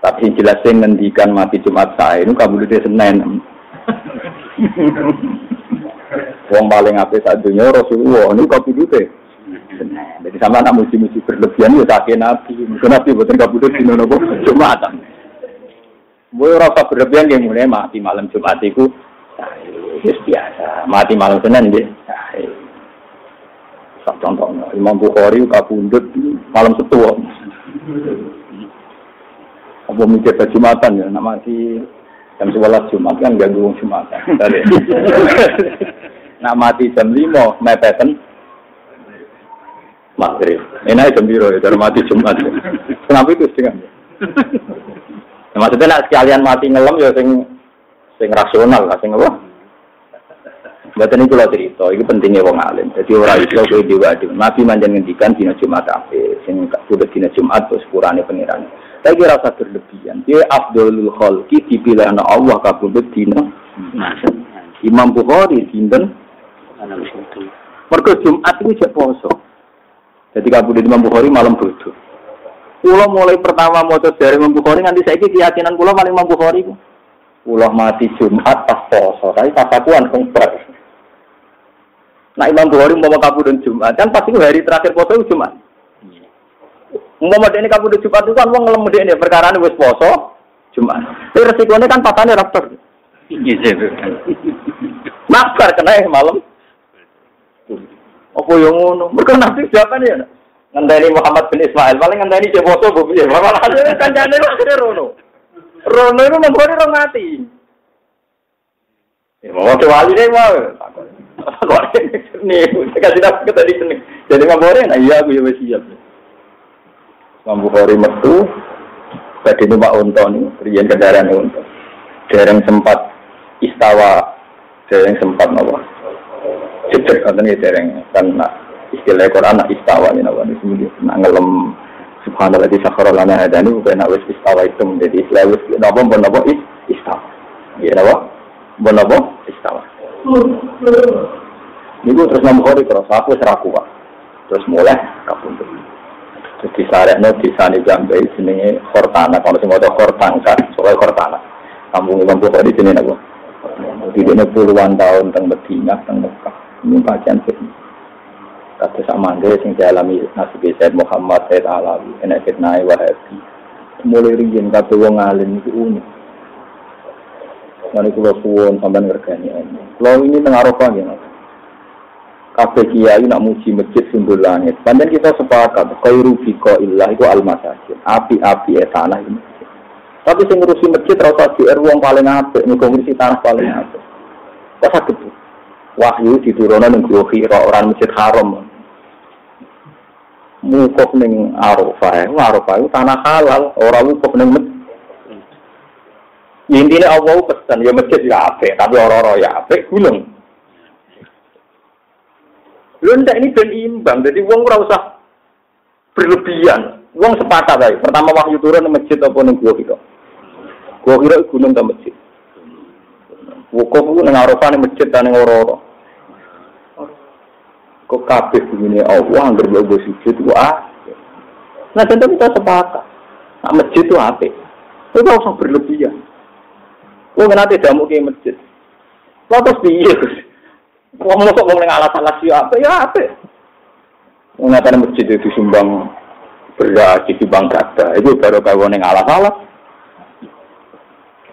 Tapi yang jelas ngendikan mati Jumat saya, itu kabul dia Senin. Wong paling apik saat dunia Rasulullah, ini kabul dia. Jadi sama anak muji-muji berlebihan ya sakit nabi. Mungkin nabi buatan kabudut di nono Jumatan. Gue rasa berlebihan yang mulai mati malam Jumat itu. Ya biasa. Mati malam Senin ya. Sak contohnya, Imam Bukhari kabundut malam setua. Apa mikir ke Jumatan ya, nak mati jam 11 Jumat kan gak gulung Jumatan. nak mati jam 5, mepeten maghrib. Ini jam biru ya, mati Jumat. Kenapa itu setengah? Ya, maksudnya nak sekalian mati ngelem ya sing sing rasional lah, sing apa? Berarti ini kalau cerita, itu pentingnya wong alim. Jadi orang itu gue diwajib. Nabi manjan ngendikan dina Jumat ape, sing sudah dina Jumat terus kurangnya pengiran. Saya kira rasa berlebihan. Dia Abdul Khalki dipilih anak Allah kabudut dina. Imam Bukhari dinten. Mereka Jumat itu cek poso. Jadi kabudut Imam Bukhari malam bodoh. Pulau mulai pertama mau dari Imam Bukhari nanti saya keyakinan pulau paling Imam Bukhari. Pulau mati Jumat pas poso, tapi pas akuan kongper. Nah Imam Bukhari mau kabudut Jumat kan pasti hari terakhir poso Jumat. Mau ini kabudut Jumat itu kan wong ngelem ini perkara ini wis poso Jumat. Tapi resikonya kan patahnya raptor. Maskar kena malam. Apa yang ngono? Mereka nanti siapa nih? Ngenteni Muhammad bin Ismail, paling ngenteni cek foto bu piye. Malah hasilnya kancane akhirnya Rono. Rono itu membuat orang mati. Ya mau wali deh mau. Nih, kasih dapat tadi sini. Jadi Bukhari, nah iya aku ya siap. Imam Bukhari metu, tadi numpak unta nih, rian kendaraan unta. Dereng sempat istawa, dereng sempat nawa. Cecek kata nih dereng karena istilah Quran nak istawa nawa nih semuanya nak ngelem Subhanallah di sakharul lana hadani bukan nak wis istawa itu menjadi istilah wis napa pun napa istawa. Iya napa? Pun napa istawa. Ini terus Imam Bukhari terus aku seraku pak. Terus mulai kapundut. Terus di sana jambe sini Hortana. Kalau semua ada Hortangkat, soalnya Hortana. Kampung Imam sini nabo. Di sini puluhan tahun teng Medina, teng Mekah. Ini bagian sini. Kata sama dia yang dialami nasib Said Muhammad Said Alawi, enak fitnah Wahabi. Mulai ringin kata wong alim itu unik. Nanti kalau suwon sampai ngergani ini. Kalau ini tengah gimana? Kabeh kiai nak muji masjid sundul langit. Pandan kita sepakat, khairu biko illah itu al. Api-api e tanah ini. Tapi sing ngurusi masjid rasa di wong paling apik, nih ngurusi tanah paling apik. Sakit tuh? Wahyu diturunkan ning Hira orang masjid haram. Mukuf ning Arafah, Arafah itu tanah halal, orang mukuf ning masjid. Intinya Allah pesan, ya masjid ya apik, tapi orang-orang ya apik, gunung. Lu ndak ini ben imbang, jadi wong ora usah berlebihan. Wong sepakat ae. Pertama wahyu turun ke masjid apa ning gua kita. Gua kira gunung ta masjid. Wukuf ku ning Arafah ning masjid ta ning ora-ora. Kok kabeh begini Allah anggar bawa sujud ku ah. Nah tentu kita sepakat. Nah masjid itu apa? Itu usah berlebihan. Kau nanti mau ke masjid. Lalu piye? Wong mosok wong ning alas-alas yo apa ya apa. Ngatakan masjid itu sumbang beras di gada, itu baru kau ning alas-alas.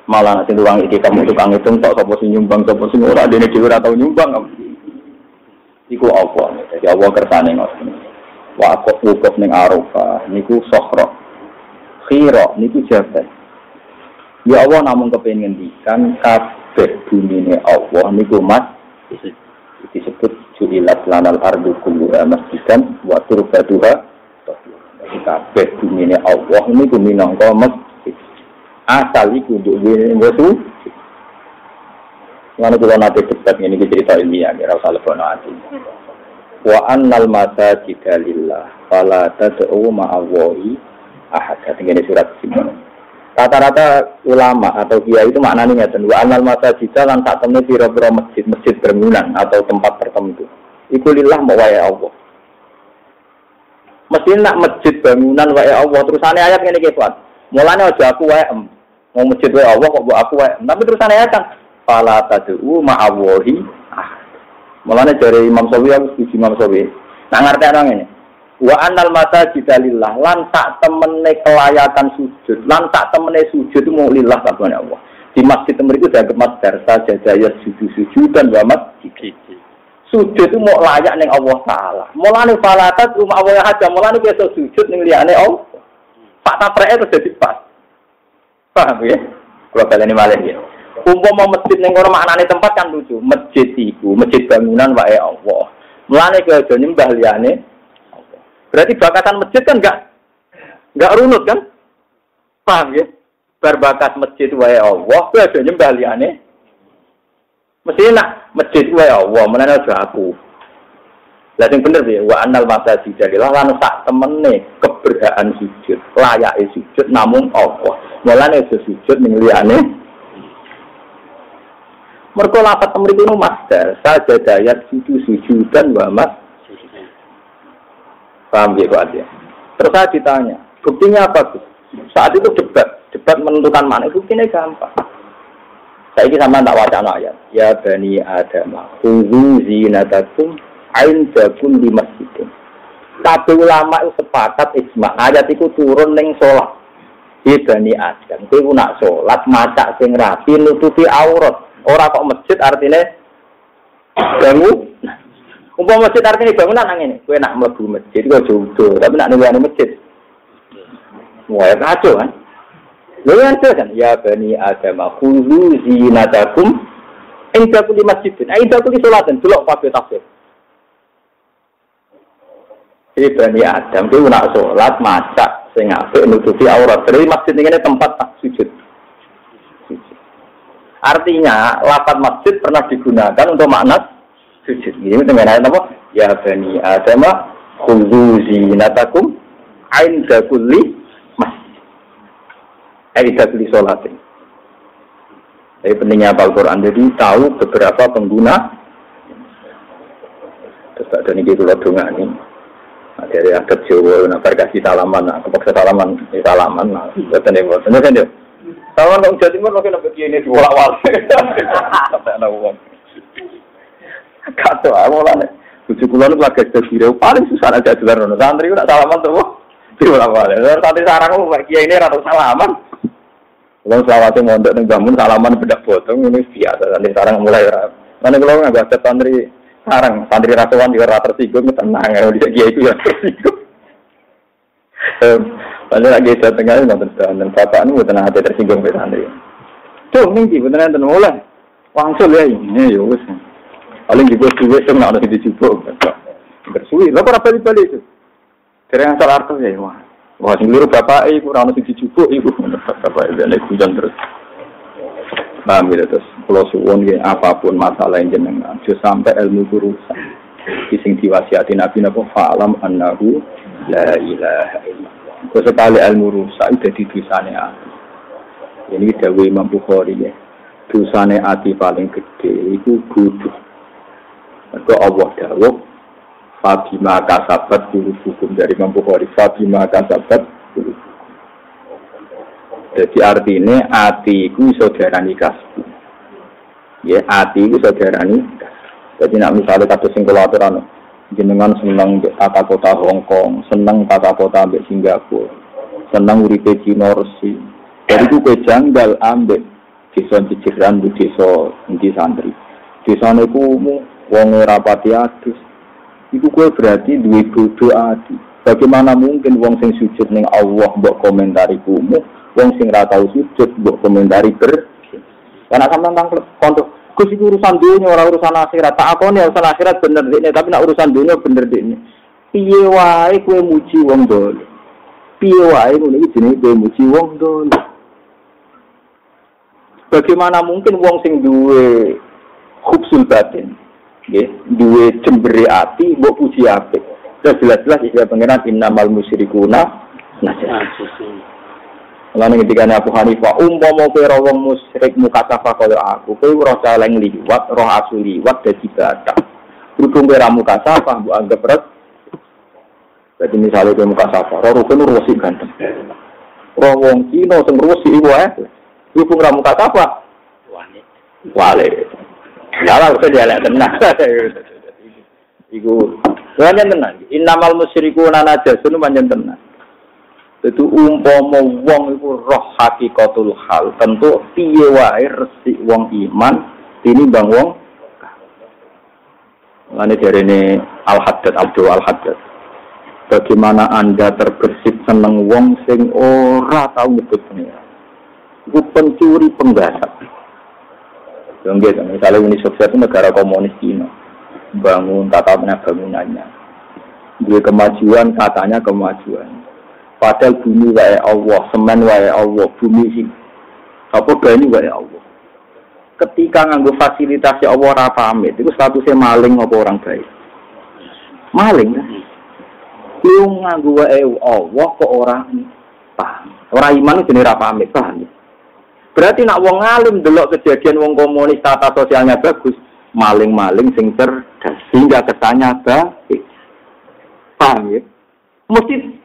Malah nanti tukang iki kamu tukang itu tak sapa sing nyumbang sapa sing ora dene dhewe ora tau nyumbang. Iku apa? Jadi Allah kersane ngoten. Wa aku wukuf ning Arafah niku sohro. Khira niku jabat. Ya Allah namun kepengen ngendikan kabeh bunine Allah niku mas disebut ju'ilat lanal ardu kulluha masjidan wa turbaduha kabeh bumi Allah ini minangka masjid. Asal iku nduk nggo suci. Lalu kalau nanti debat ini cerita ilmiah, kira usah lebono hati. Wa annal masajid lillah, fala tad'u ma'allahi ahad. Ini surat sini. Rata-rata ulama atau kiai itu maknanya ngeten. Wa annal masajid lan tak temui pira-pira masjid, masjid bermunan atau tempat tertentu. Iku lillah mau Allah. Mesti nak masjid bangunan wae Allah. Terusane ayat iki, Pak. Mulane aja aku wae Mau masjid wae Allah kok mbok aku wae. Tapi terusane ayat kan fala tad'u ma'allahi ahad. Mulane dari Imam Sawi aku setuju Imam Sawi. Nah ngerti ini. Wa anal mata lillah lan tak temene kelayakan sujud, lan tak temene sujud itu mau lillah kabeh Allah. Di masjid itu dianggap masdar saja jaya sujud sujud dan wa masjid. Sujud itu mau layak ning Allah taala. Mulane falatat rumah Allah haja, mulane biasa sujud ning liyane Allah. Pak tapreke itu jadi pas. Paham ya? Kalau kalian ini malah ya. Umpama masjid ning kono maknane tempat kan lucu. Masjid iku, masjid bangunan wae Allah. Mulane aja nyembah liyane Berarti bakasan masjid kan enggak enggak runut kan? Paham ya? Berbakat masjid wae Allah, ku aja nyembah liyane. Mesti nak masjid wae Allah, menane aja aku. Lah sing bener ya, wa annal masajid lillah lan sak temene keberhaan sujud, layake sujud namung Allah. Mulane aja sujud ning liyane mereka lapat mriku nu masdar, saja dayat suju sujudan wa mas. Paham ya Pak. Terus saya ditanya, buktinya apa tuh? Saat itu debat, debat menentukan mana, buktinya gampang. Saya ini sama tak wacana ayat. Ya bani Adam, khudhu zinatakum indakum di masjidin. Tapi ulama itu sepakat isma. Ayat itu turun neng sholat. Di bani Adam. Itu nak sholat, maca sing rapi, nutupi aurat. Orang kok masjid artinya bangun. Umpama masjid artinya bangunan nang ini. Kue nak melebu masjid, kue jodoh. Tapi nak nunggu masjid. Wah, kacau kan? Lalu yang kan? Ya bani Adam, khulu zinatakum inda di masjidin. Inda di sholatan. Dulu pakai tafsir. Jadi bani Adam itu nak sholat, maca, sing apik nutupi aurat. Jadi masjid ini tempat sujud. Artinya, lapat masjid pernah digunakan untuk makna sujud. Ini dengan ayat apa? Ya bani Adam, khudhu zinatakum ainda kulli masjid. Ainda kulli sholatin. Jadi pentingnya Al-Quran. Jadi tahu beberapa pengguna. Terus ada nih gitu loh ini. Nah, dari adat Jawa, nah, kasih salaman, nah, kepaksa salaman, ya, salaman, nah, buatan ya, buatan. Kalau nang Jawa Timur mungkin nabi ini awal. Sampai uang. Kata awal lah. Tujuh bulan itu lagi jadi paling susah aja jualan nono santri udah salaman tuh. Dua awal. Lalu tadi sarang aku kiai ini ratu salaman. Kalau selawatnya mondok nih bangun salaman bedak potong ini biasa. Nanti sarang mulai. Nanti kalau nggak baca santri sarang santri ratuan juga rata tersinggung tenang ya. Dia kiai itu yang tersinggung. Padahal lagi saya tengah nonton dan bapak ini bukan hati tersinggung ke santri. Tuh minggi bukan nonton mulai. Wangsul ya ini ya wes. Paling juga tuh nggak ada di situ. Bersuwi, lo kok balik balik itu? Dari yang salah arti ya wah. Wah sing liru bapak ibu rano di situ ibu. Bapak ibu naik hujan terus. Paham gitu terus. Kalau suwon ya apa pun masalah yang jenengan, sampai ilmu rusak. Kising diwasiati Nabi Nabi fa'alam annahu la ilaha illallah. Kau sekali ilmu rusak jadi dosane hati. Ini dawe Imam Bukhari ya. Dosane hati paling gede itu bodoh. Maka Allah dawuh Fabima kasabat guru hukum dari Imam Bukhari. Fabima kasabat Jadi artinya hati itu saudarani. Ya, hati itu saudarani. Jadi nak misalnya kata singkul aturan, jenengan seneng tata kota Hong Kong, seneng tata kota ambek Singapura, seneng uripe Cina Resi. Dari itu kue janggal ambek desa ciciran bu desa di santri. Desa niku wong rapati adus. Iku kue berarti duwe bodoh adi. Bagaimana mungkin wong sing sujud ning Allah mbok komentari kumu, wong sing ra tau sujud mbok komentari ber. Karena sampean tangkep kontok Gus itu urusan dunia, orang urusan akhirat. Tak aku nih urusan akhirat bener ini, tapi nak urusan dunia bener ini. Iya wae kue muji wong dole. Piye wae ngono iki jenenge kowe muji wong dolim. Bagaimana mungkin wong sing duwe khubsul batin, nggih, duwe jembere ati mbok puji apik. Jelas-jelas istilah pengiran innamal musyrikuna najas. Lalu ketika Abu Hanifah, umpama ora wong musyrik mukasafah kaya aku, kowe ora celeng liwat, roh asu liwat dadi badak. Berhubung kowe ra mukasafah, mbok anggap res. Jadi misalnya kowe mukasafah, roh rukun ruwesi ganteng. Roh wong Cina sing ruwesi wae. Berhubung ra mukasafah, wale. Wale. Ya kok dia lihat tenang. Iku, banyak tenang. Innamal musyrikuna najasun banyak tenang. Itu umpama wong iku roh hakikatul hal, tentu piye wae resik wong iman tinimbang wong Lani dari ini Al-Haddad, Abdul Al-Haddad. Bagaimana Anda terbersih seneng wong sing ora tahu nyebut pengira. Itu pencuri penggarap. Gitu, misalnya Uni Soviet itu negara komunis Cina. Bangun tata bangunannya. Dia kemajuan, katanya kemajuan. Padahal bumi wae Allah, semen wae Allah, bumi sih. Apa gani wae Allah. Ketika nganggo fasilitas ya Allah ora pamit, itu statusnya maling apa orang baik? Maling kan? Lu nganggo wae Allah kok orang paham. Orang iman jenis ora pamit, paham Berarti nak wong alim delok kejadian wong komunis tata sosialnya bagus, maling-maling sing cerdas sehingga kesannya baik. Paham ya? Mesti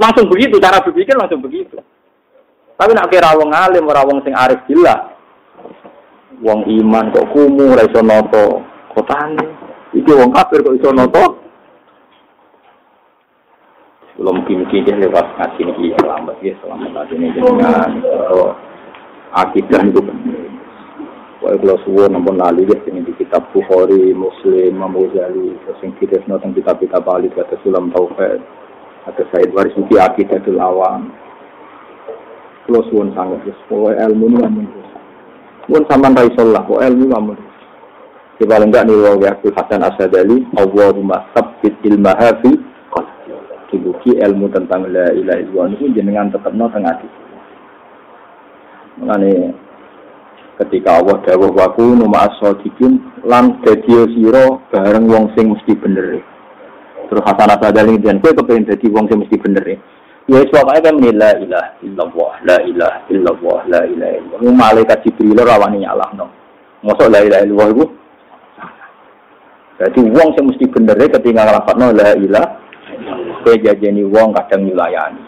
langsung begitu cara berpikir langsung begitu. Tapi nak kira wong alim ora wong sing arif gila. Wong iman kok kumu ora iso noto kotane. Iki wong kafir kok iso noto. Belum mungkin dia lewat ngaji ini ya selamat ya selamat tadi ini dengan akidah itu penting. Wah kalau suwon nampun lali ya ini di kitab Bukhari, Muslim, Imam Ghazali, terus yang kita nonton kitab-kitab balik kata Sulam Taufik, ada Said Waris Muki Akidatul Awam. Kalau suwon sangat, terus pokoknya ilmu ini namun Pun sama Raisullah, pokoknya ilmu namun di enggak nih wawi aku Hasan Asadali, Allahumma sabbit ilmaha fi Dibuki ilmu tentang la ilaha illallah ini jenengan tetap no tengah Mengenai ketika Allah dawuh waku numa asodikin lan dadi sira bareng wong sing mesti bener. Terus Hasan Asadali dan kowe kepengin dadi wong sing mesti bener. Ya wis pokoke kan la ilaha illallah, la ilaha illallah, la ilaha illallah. Malaikat Jibril rawani nyalahno. Mosok la ilaha illallah iku Jadi wong sing mesti bener ketika nglafadzno la ilaha kowe jajeni wong kadang nyulayani.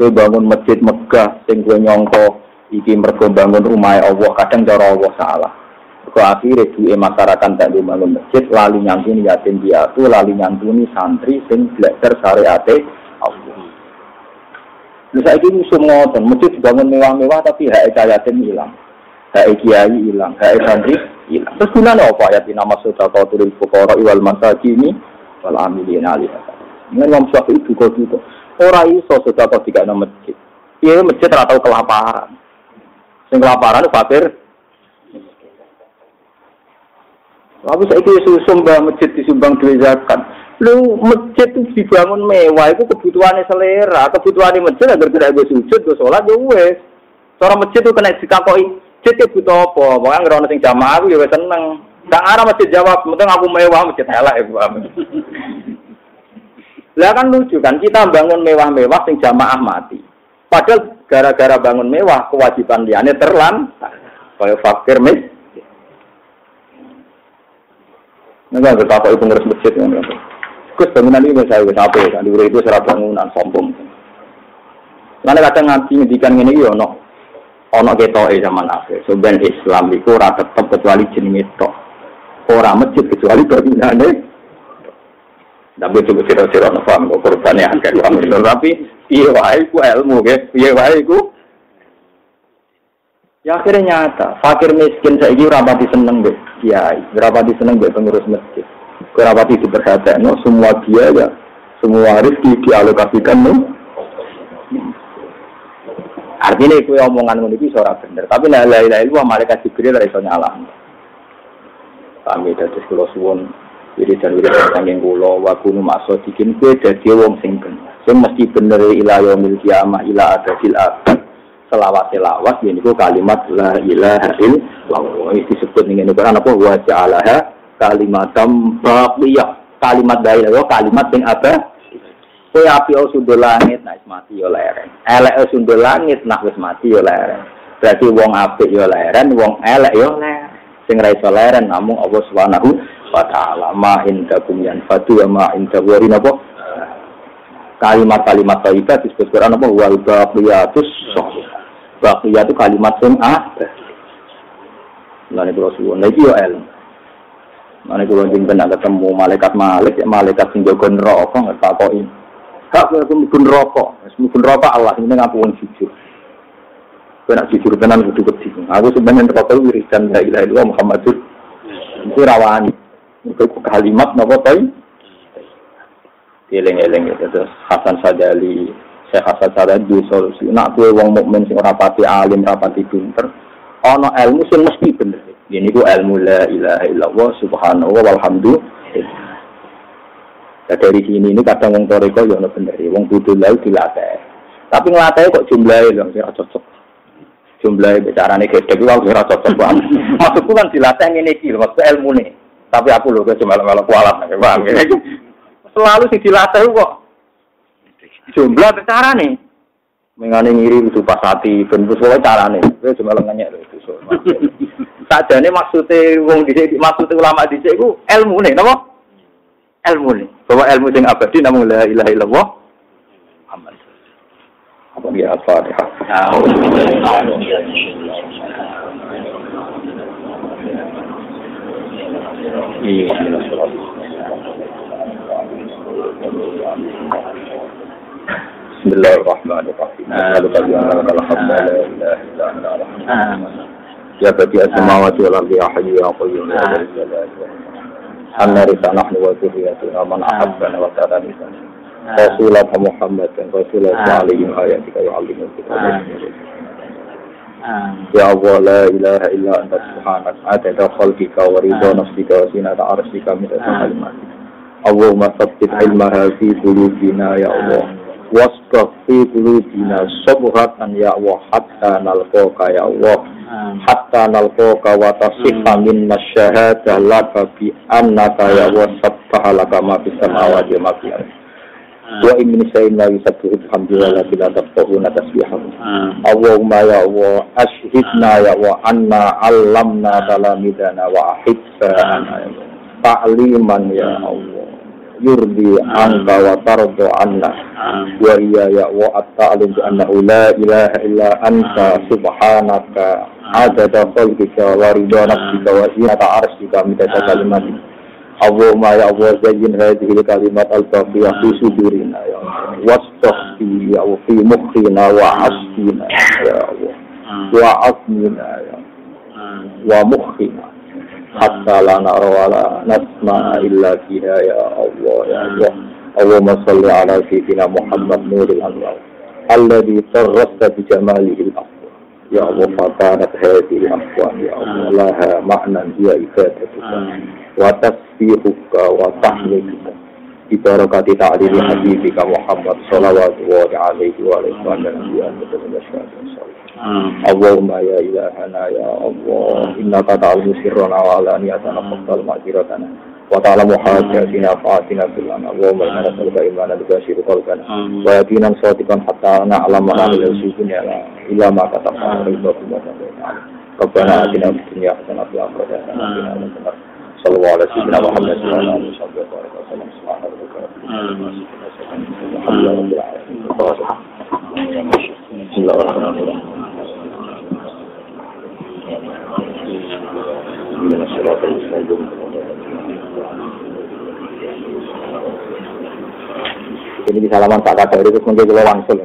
Kowe bangun masjid megah sing kowe nyongko iki mergo bangun rumah Allah kadang cara Allah salah. Kau akhirnya duwe masyarakat tak bangun masjid lali nyantuni yatim piatu lali nyantuni santri sing belajar syariate Allah. Bisa ini musuh ngotot, masjid dibangun mewah-mewah tapi hak yatim hilang, hak kiai hilang, hak santri hilang. Terus gunanya apa ayat ini nama sudah kau turun fukara iwal masa kini wal amilin alih. Ini Imam Syafi'i juga gitu. Orang iso sudah kau tiga masjid. Iya masjid atau kelaparan. Sing kelaparan itu fakir. Tapi saya kira sumbang masjid disumbang duit zakat. Lu masjid itu dibangun mewah, itu kebutuhannya selera. Kebutuhannya masjid agar tidak gue sujud, gue sholat, gue wes. Seorang masjid itu kena ditakoi, masjid itu butuh apa? Pokoknya ngerono sing jamaah aku ya seneng. Gak arah masjid jawab, penting aku mewah masjid helak ya gue. Lah kan lucu kan, kita bangun mewah-mewah sing jamaah mati. Padahal gara-gara bangun mewah kewajiban liane terlan kayak fakir mis. Enggak betapa itu ngurus masjid. Gus bangunan ini saya wis apa ya, di itu serap bangunan sombong. Mana kadang ngaji ngedikan yo ono ono ketoke zaman akhir. Ben Islam itu ora tetep kecuali jenenge tok. Ora masjid kecuali bangunane. Tapi cerita-cerita no paham kok korbannya angkat paham tapi iya wae ku ilmu ya, iya wae ku Ya akhirnya nyata, fakir miskin saya ini rapati seneng deh, kiai, rapati seneng deh pengurus masjid, rapati diperhatikan, no, semua biaya, semua rezeki dialokasikan no. Artinya itu omongan ini bisa orang bener, tapi lain lain itu mereka jibril dari so nyala. Kami dari sekolah suwon wiridan wiridan sanging kula wa kunu maksodikin kowe dadi wong sing bener. Sing mesti bener ila yaumil kiamah ila adadil abad. Selawat selawat ini ku kalimat la ilaha illallah. Disebut dengan Quran apa? Wa ja'alaha kalimatam baqiyah. Kalimat la ilaha kalimat sing apa? Kowe api sundul langit nah mati yo lereng elek sundul langit nah wis mati yo lereng berarti wong apik yo leren wong elek yo lereng sing ra iso leren namung Allah Subhanahu wa taala ma indakum yanfatu wa ma indakum napa? Kalimat-kalimat thayyibah disebut Quran apa? Wal baqiyatus sholihah baqiyah kalimat sing ah. Mulane kula suwun. Lagi yo Mulane kula jenengan nak ketemu malaikat malik ya malaikat sing jaga neraka nggak takoki. Kak, aku mungkin rokok, mungkin rokok Allah ini ngapain jujur. Kena jujur tenan kudu wedi. Aku sebenarnya rokok wiridan la ilaha illallah Muhammadur. Itu rawani. Kalimat napa toy? Eling-eling itu terus Hasan Sadali, Syekh Hasan Sadali di solusi. Nak kue wong mukmin sing ora pati alim, ora pati pinter, ana ilmu sing mesti bener. Ini ku ilmu la ilaha illallah subhanahu wa walhamdulillah. Nah, dari sini ini kadang wong toriko ya ono bener, wong budul lalu dilatih. Tapi ngelatih kok jumlahnya loh, saya cocok jumlah bicarane itu aku ora cocok banget. Maksudku kan dilatih ngene iki lho, maksud ilmu nih. Tapi aku lho cuma malah kualat, paham ya. Selalu sih dilatih kok. Jumlah bicara nih. Mengane ngiri itu pas hati, ben wis wae carane. Kowe cuma ngenyek lho itu. Sajane maksude wong dhisik maksude ulama dhisik iku ilmu nih, napa? Ilmu nih. Bahwa ilmu sing abadi namung la ilaha illallah Muhammad apa dia Al-Fatihah. Bismillahirrahmanirrahim. Ya bagi as-samawati wal ardi ya hayyu ya qayyum ya dzal jalali. Wa dzurriyyatuna man ahabbana wa ta'ala Rasulah Muhammad dan Rasulah Salim ayatika ya alimul Ya Allah la ilaha illa anta subhanak adada khalqika wa ridha nafsika wa sinata arshika minta kalimat Allahumma sabbit ilmaha fi qulubina ya Allah. Wasbah fi qulubina sabratan ya Allah. Hatta nalqaka ya Allah. Hatta nalqaka wa tasiffa minna syahada laka bi annaka ya Allah. Sabbaha laka ma fis samawati wa ma fil ardi wa in min la yusabbihu bihamdihi walakin la tafqahuna tasbihahu. Allahumma ya Allah ashhidna ya Allah anna 'allamna talamidana wa ahibsana ya Allah. Ta'liman ya Allah. Yurdi anka wa tardu anna. Wa iya ya wa at-ta'lim bi annahu la ilaha illa anta subhanaka adada khalqika wa ridha nafsika wa zinata arshika midada kalimatika Allahumma ya Allah zayyin hadhihi kalimat al-baqiyah fi sudurina ya Allah wastaghfi ya Allah fi mukhina wa asfina ya Allah wa asmina ya wa mukhina hatta la nara wa la nasma illa fiha ya Allah ya Allah Allahumma salli ala sayyidina Muhammad nuril anwar alladhi tarrasta bi jamalihi al Ya Allah, fatanat hadhihi al-afwan ya Allah laha ma'nan hiya ibadatuka wa tasbihuka wa tahmiduka bi barakati ta'lili habibika Muhammad sallallahu alaihi wa alihi wa sallam Allahumma ya ilahana ya Allah innaka ta'lamu sirrana wa alaniyatana faqtal ma'ziratana wa ta'lamu hajatina fa'atina billana Allahumma inna nas'aluka imanan basiru qalbana wa yaqinan sadiqan hatta na'lama ma la yusibuna ila ma katabna ridha wa ta'ala Rabbana atina fid dunya hasanah wa fil akhirati hasanah wa qina adzabannar sallallahu alaihi wasallam Muhammad sallallahu alaihi wasallam Bismillahirrahmanirrahim من الصراط المستقيم Ini di salaman Pak Kabar itu mungkin kalau langsung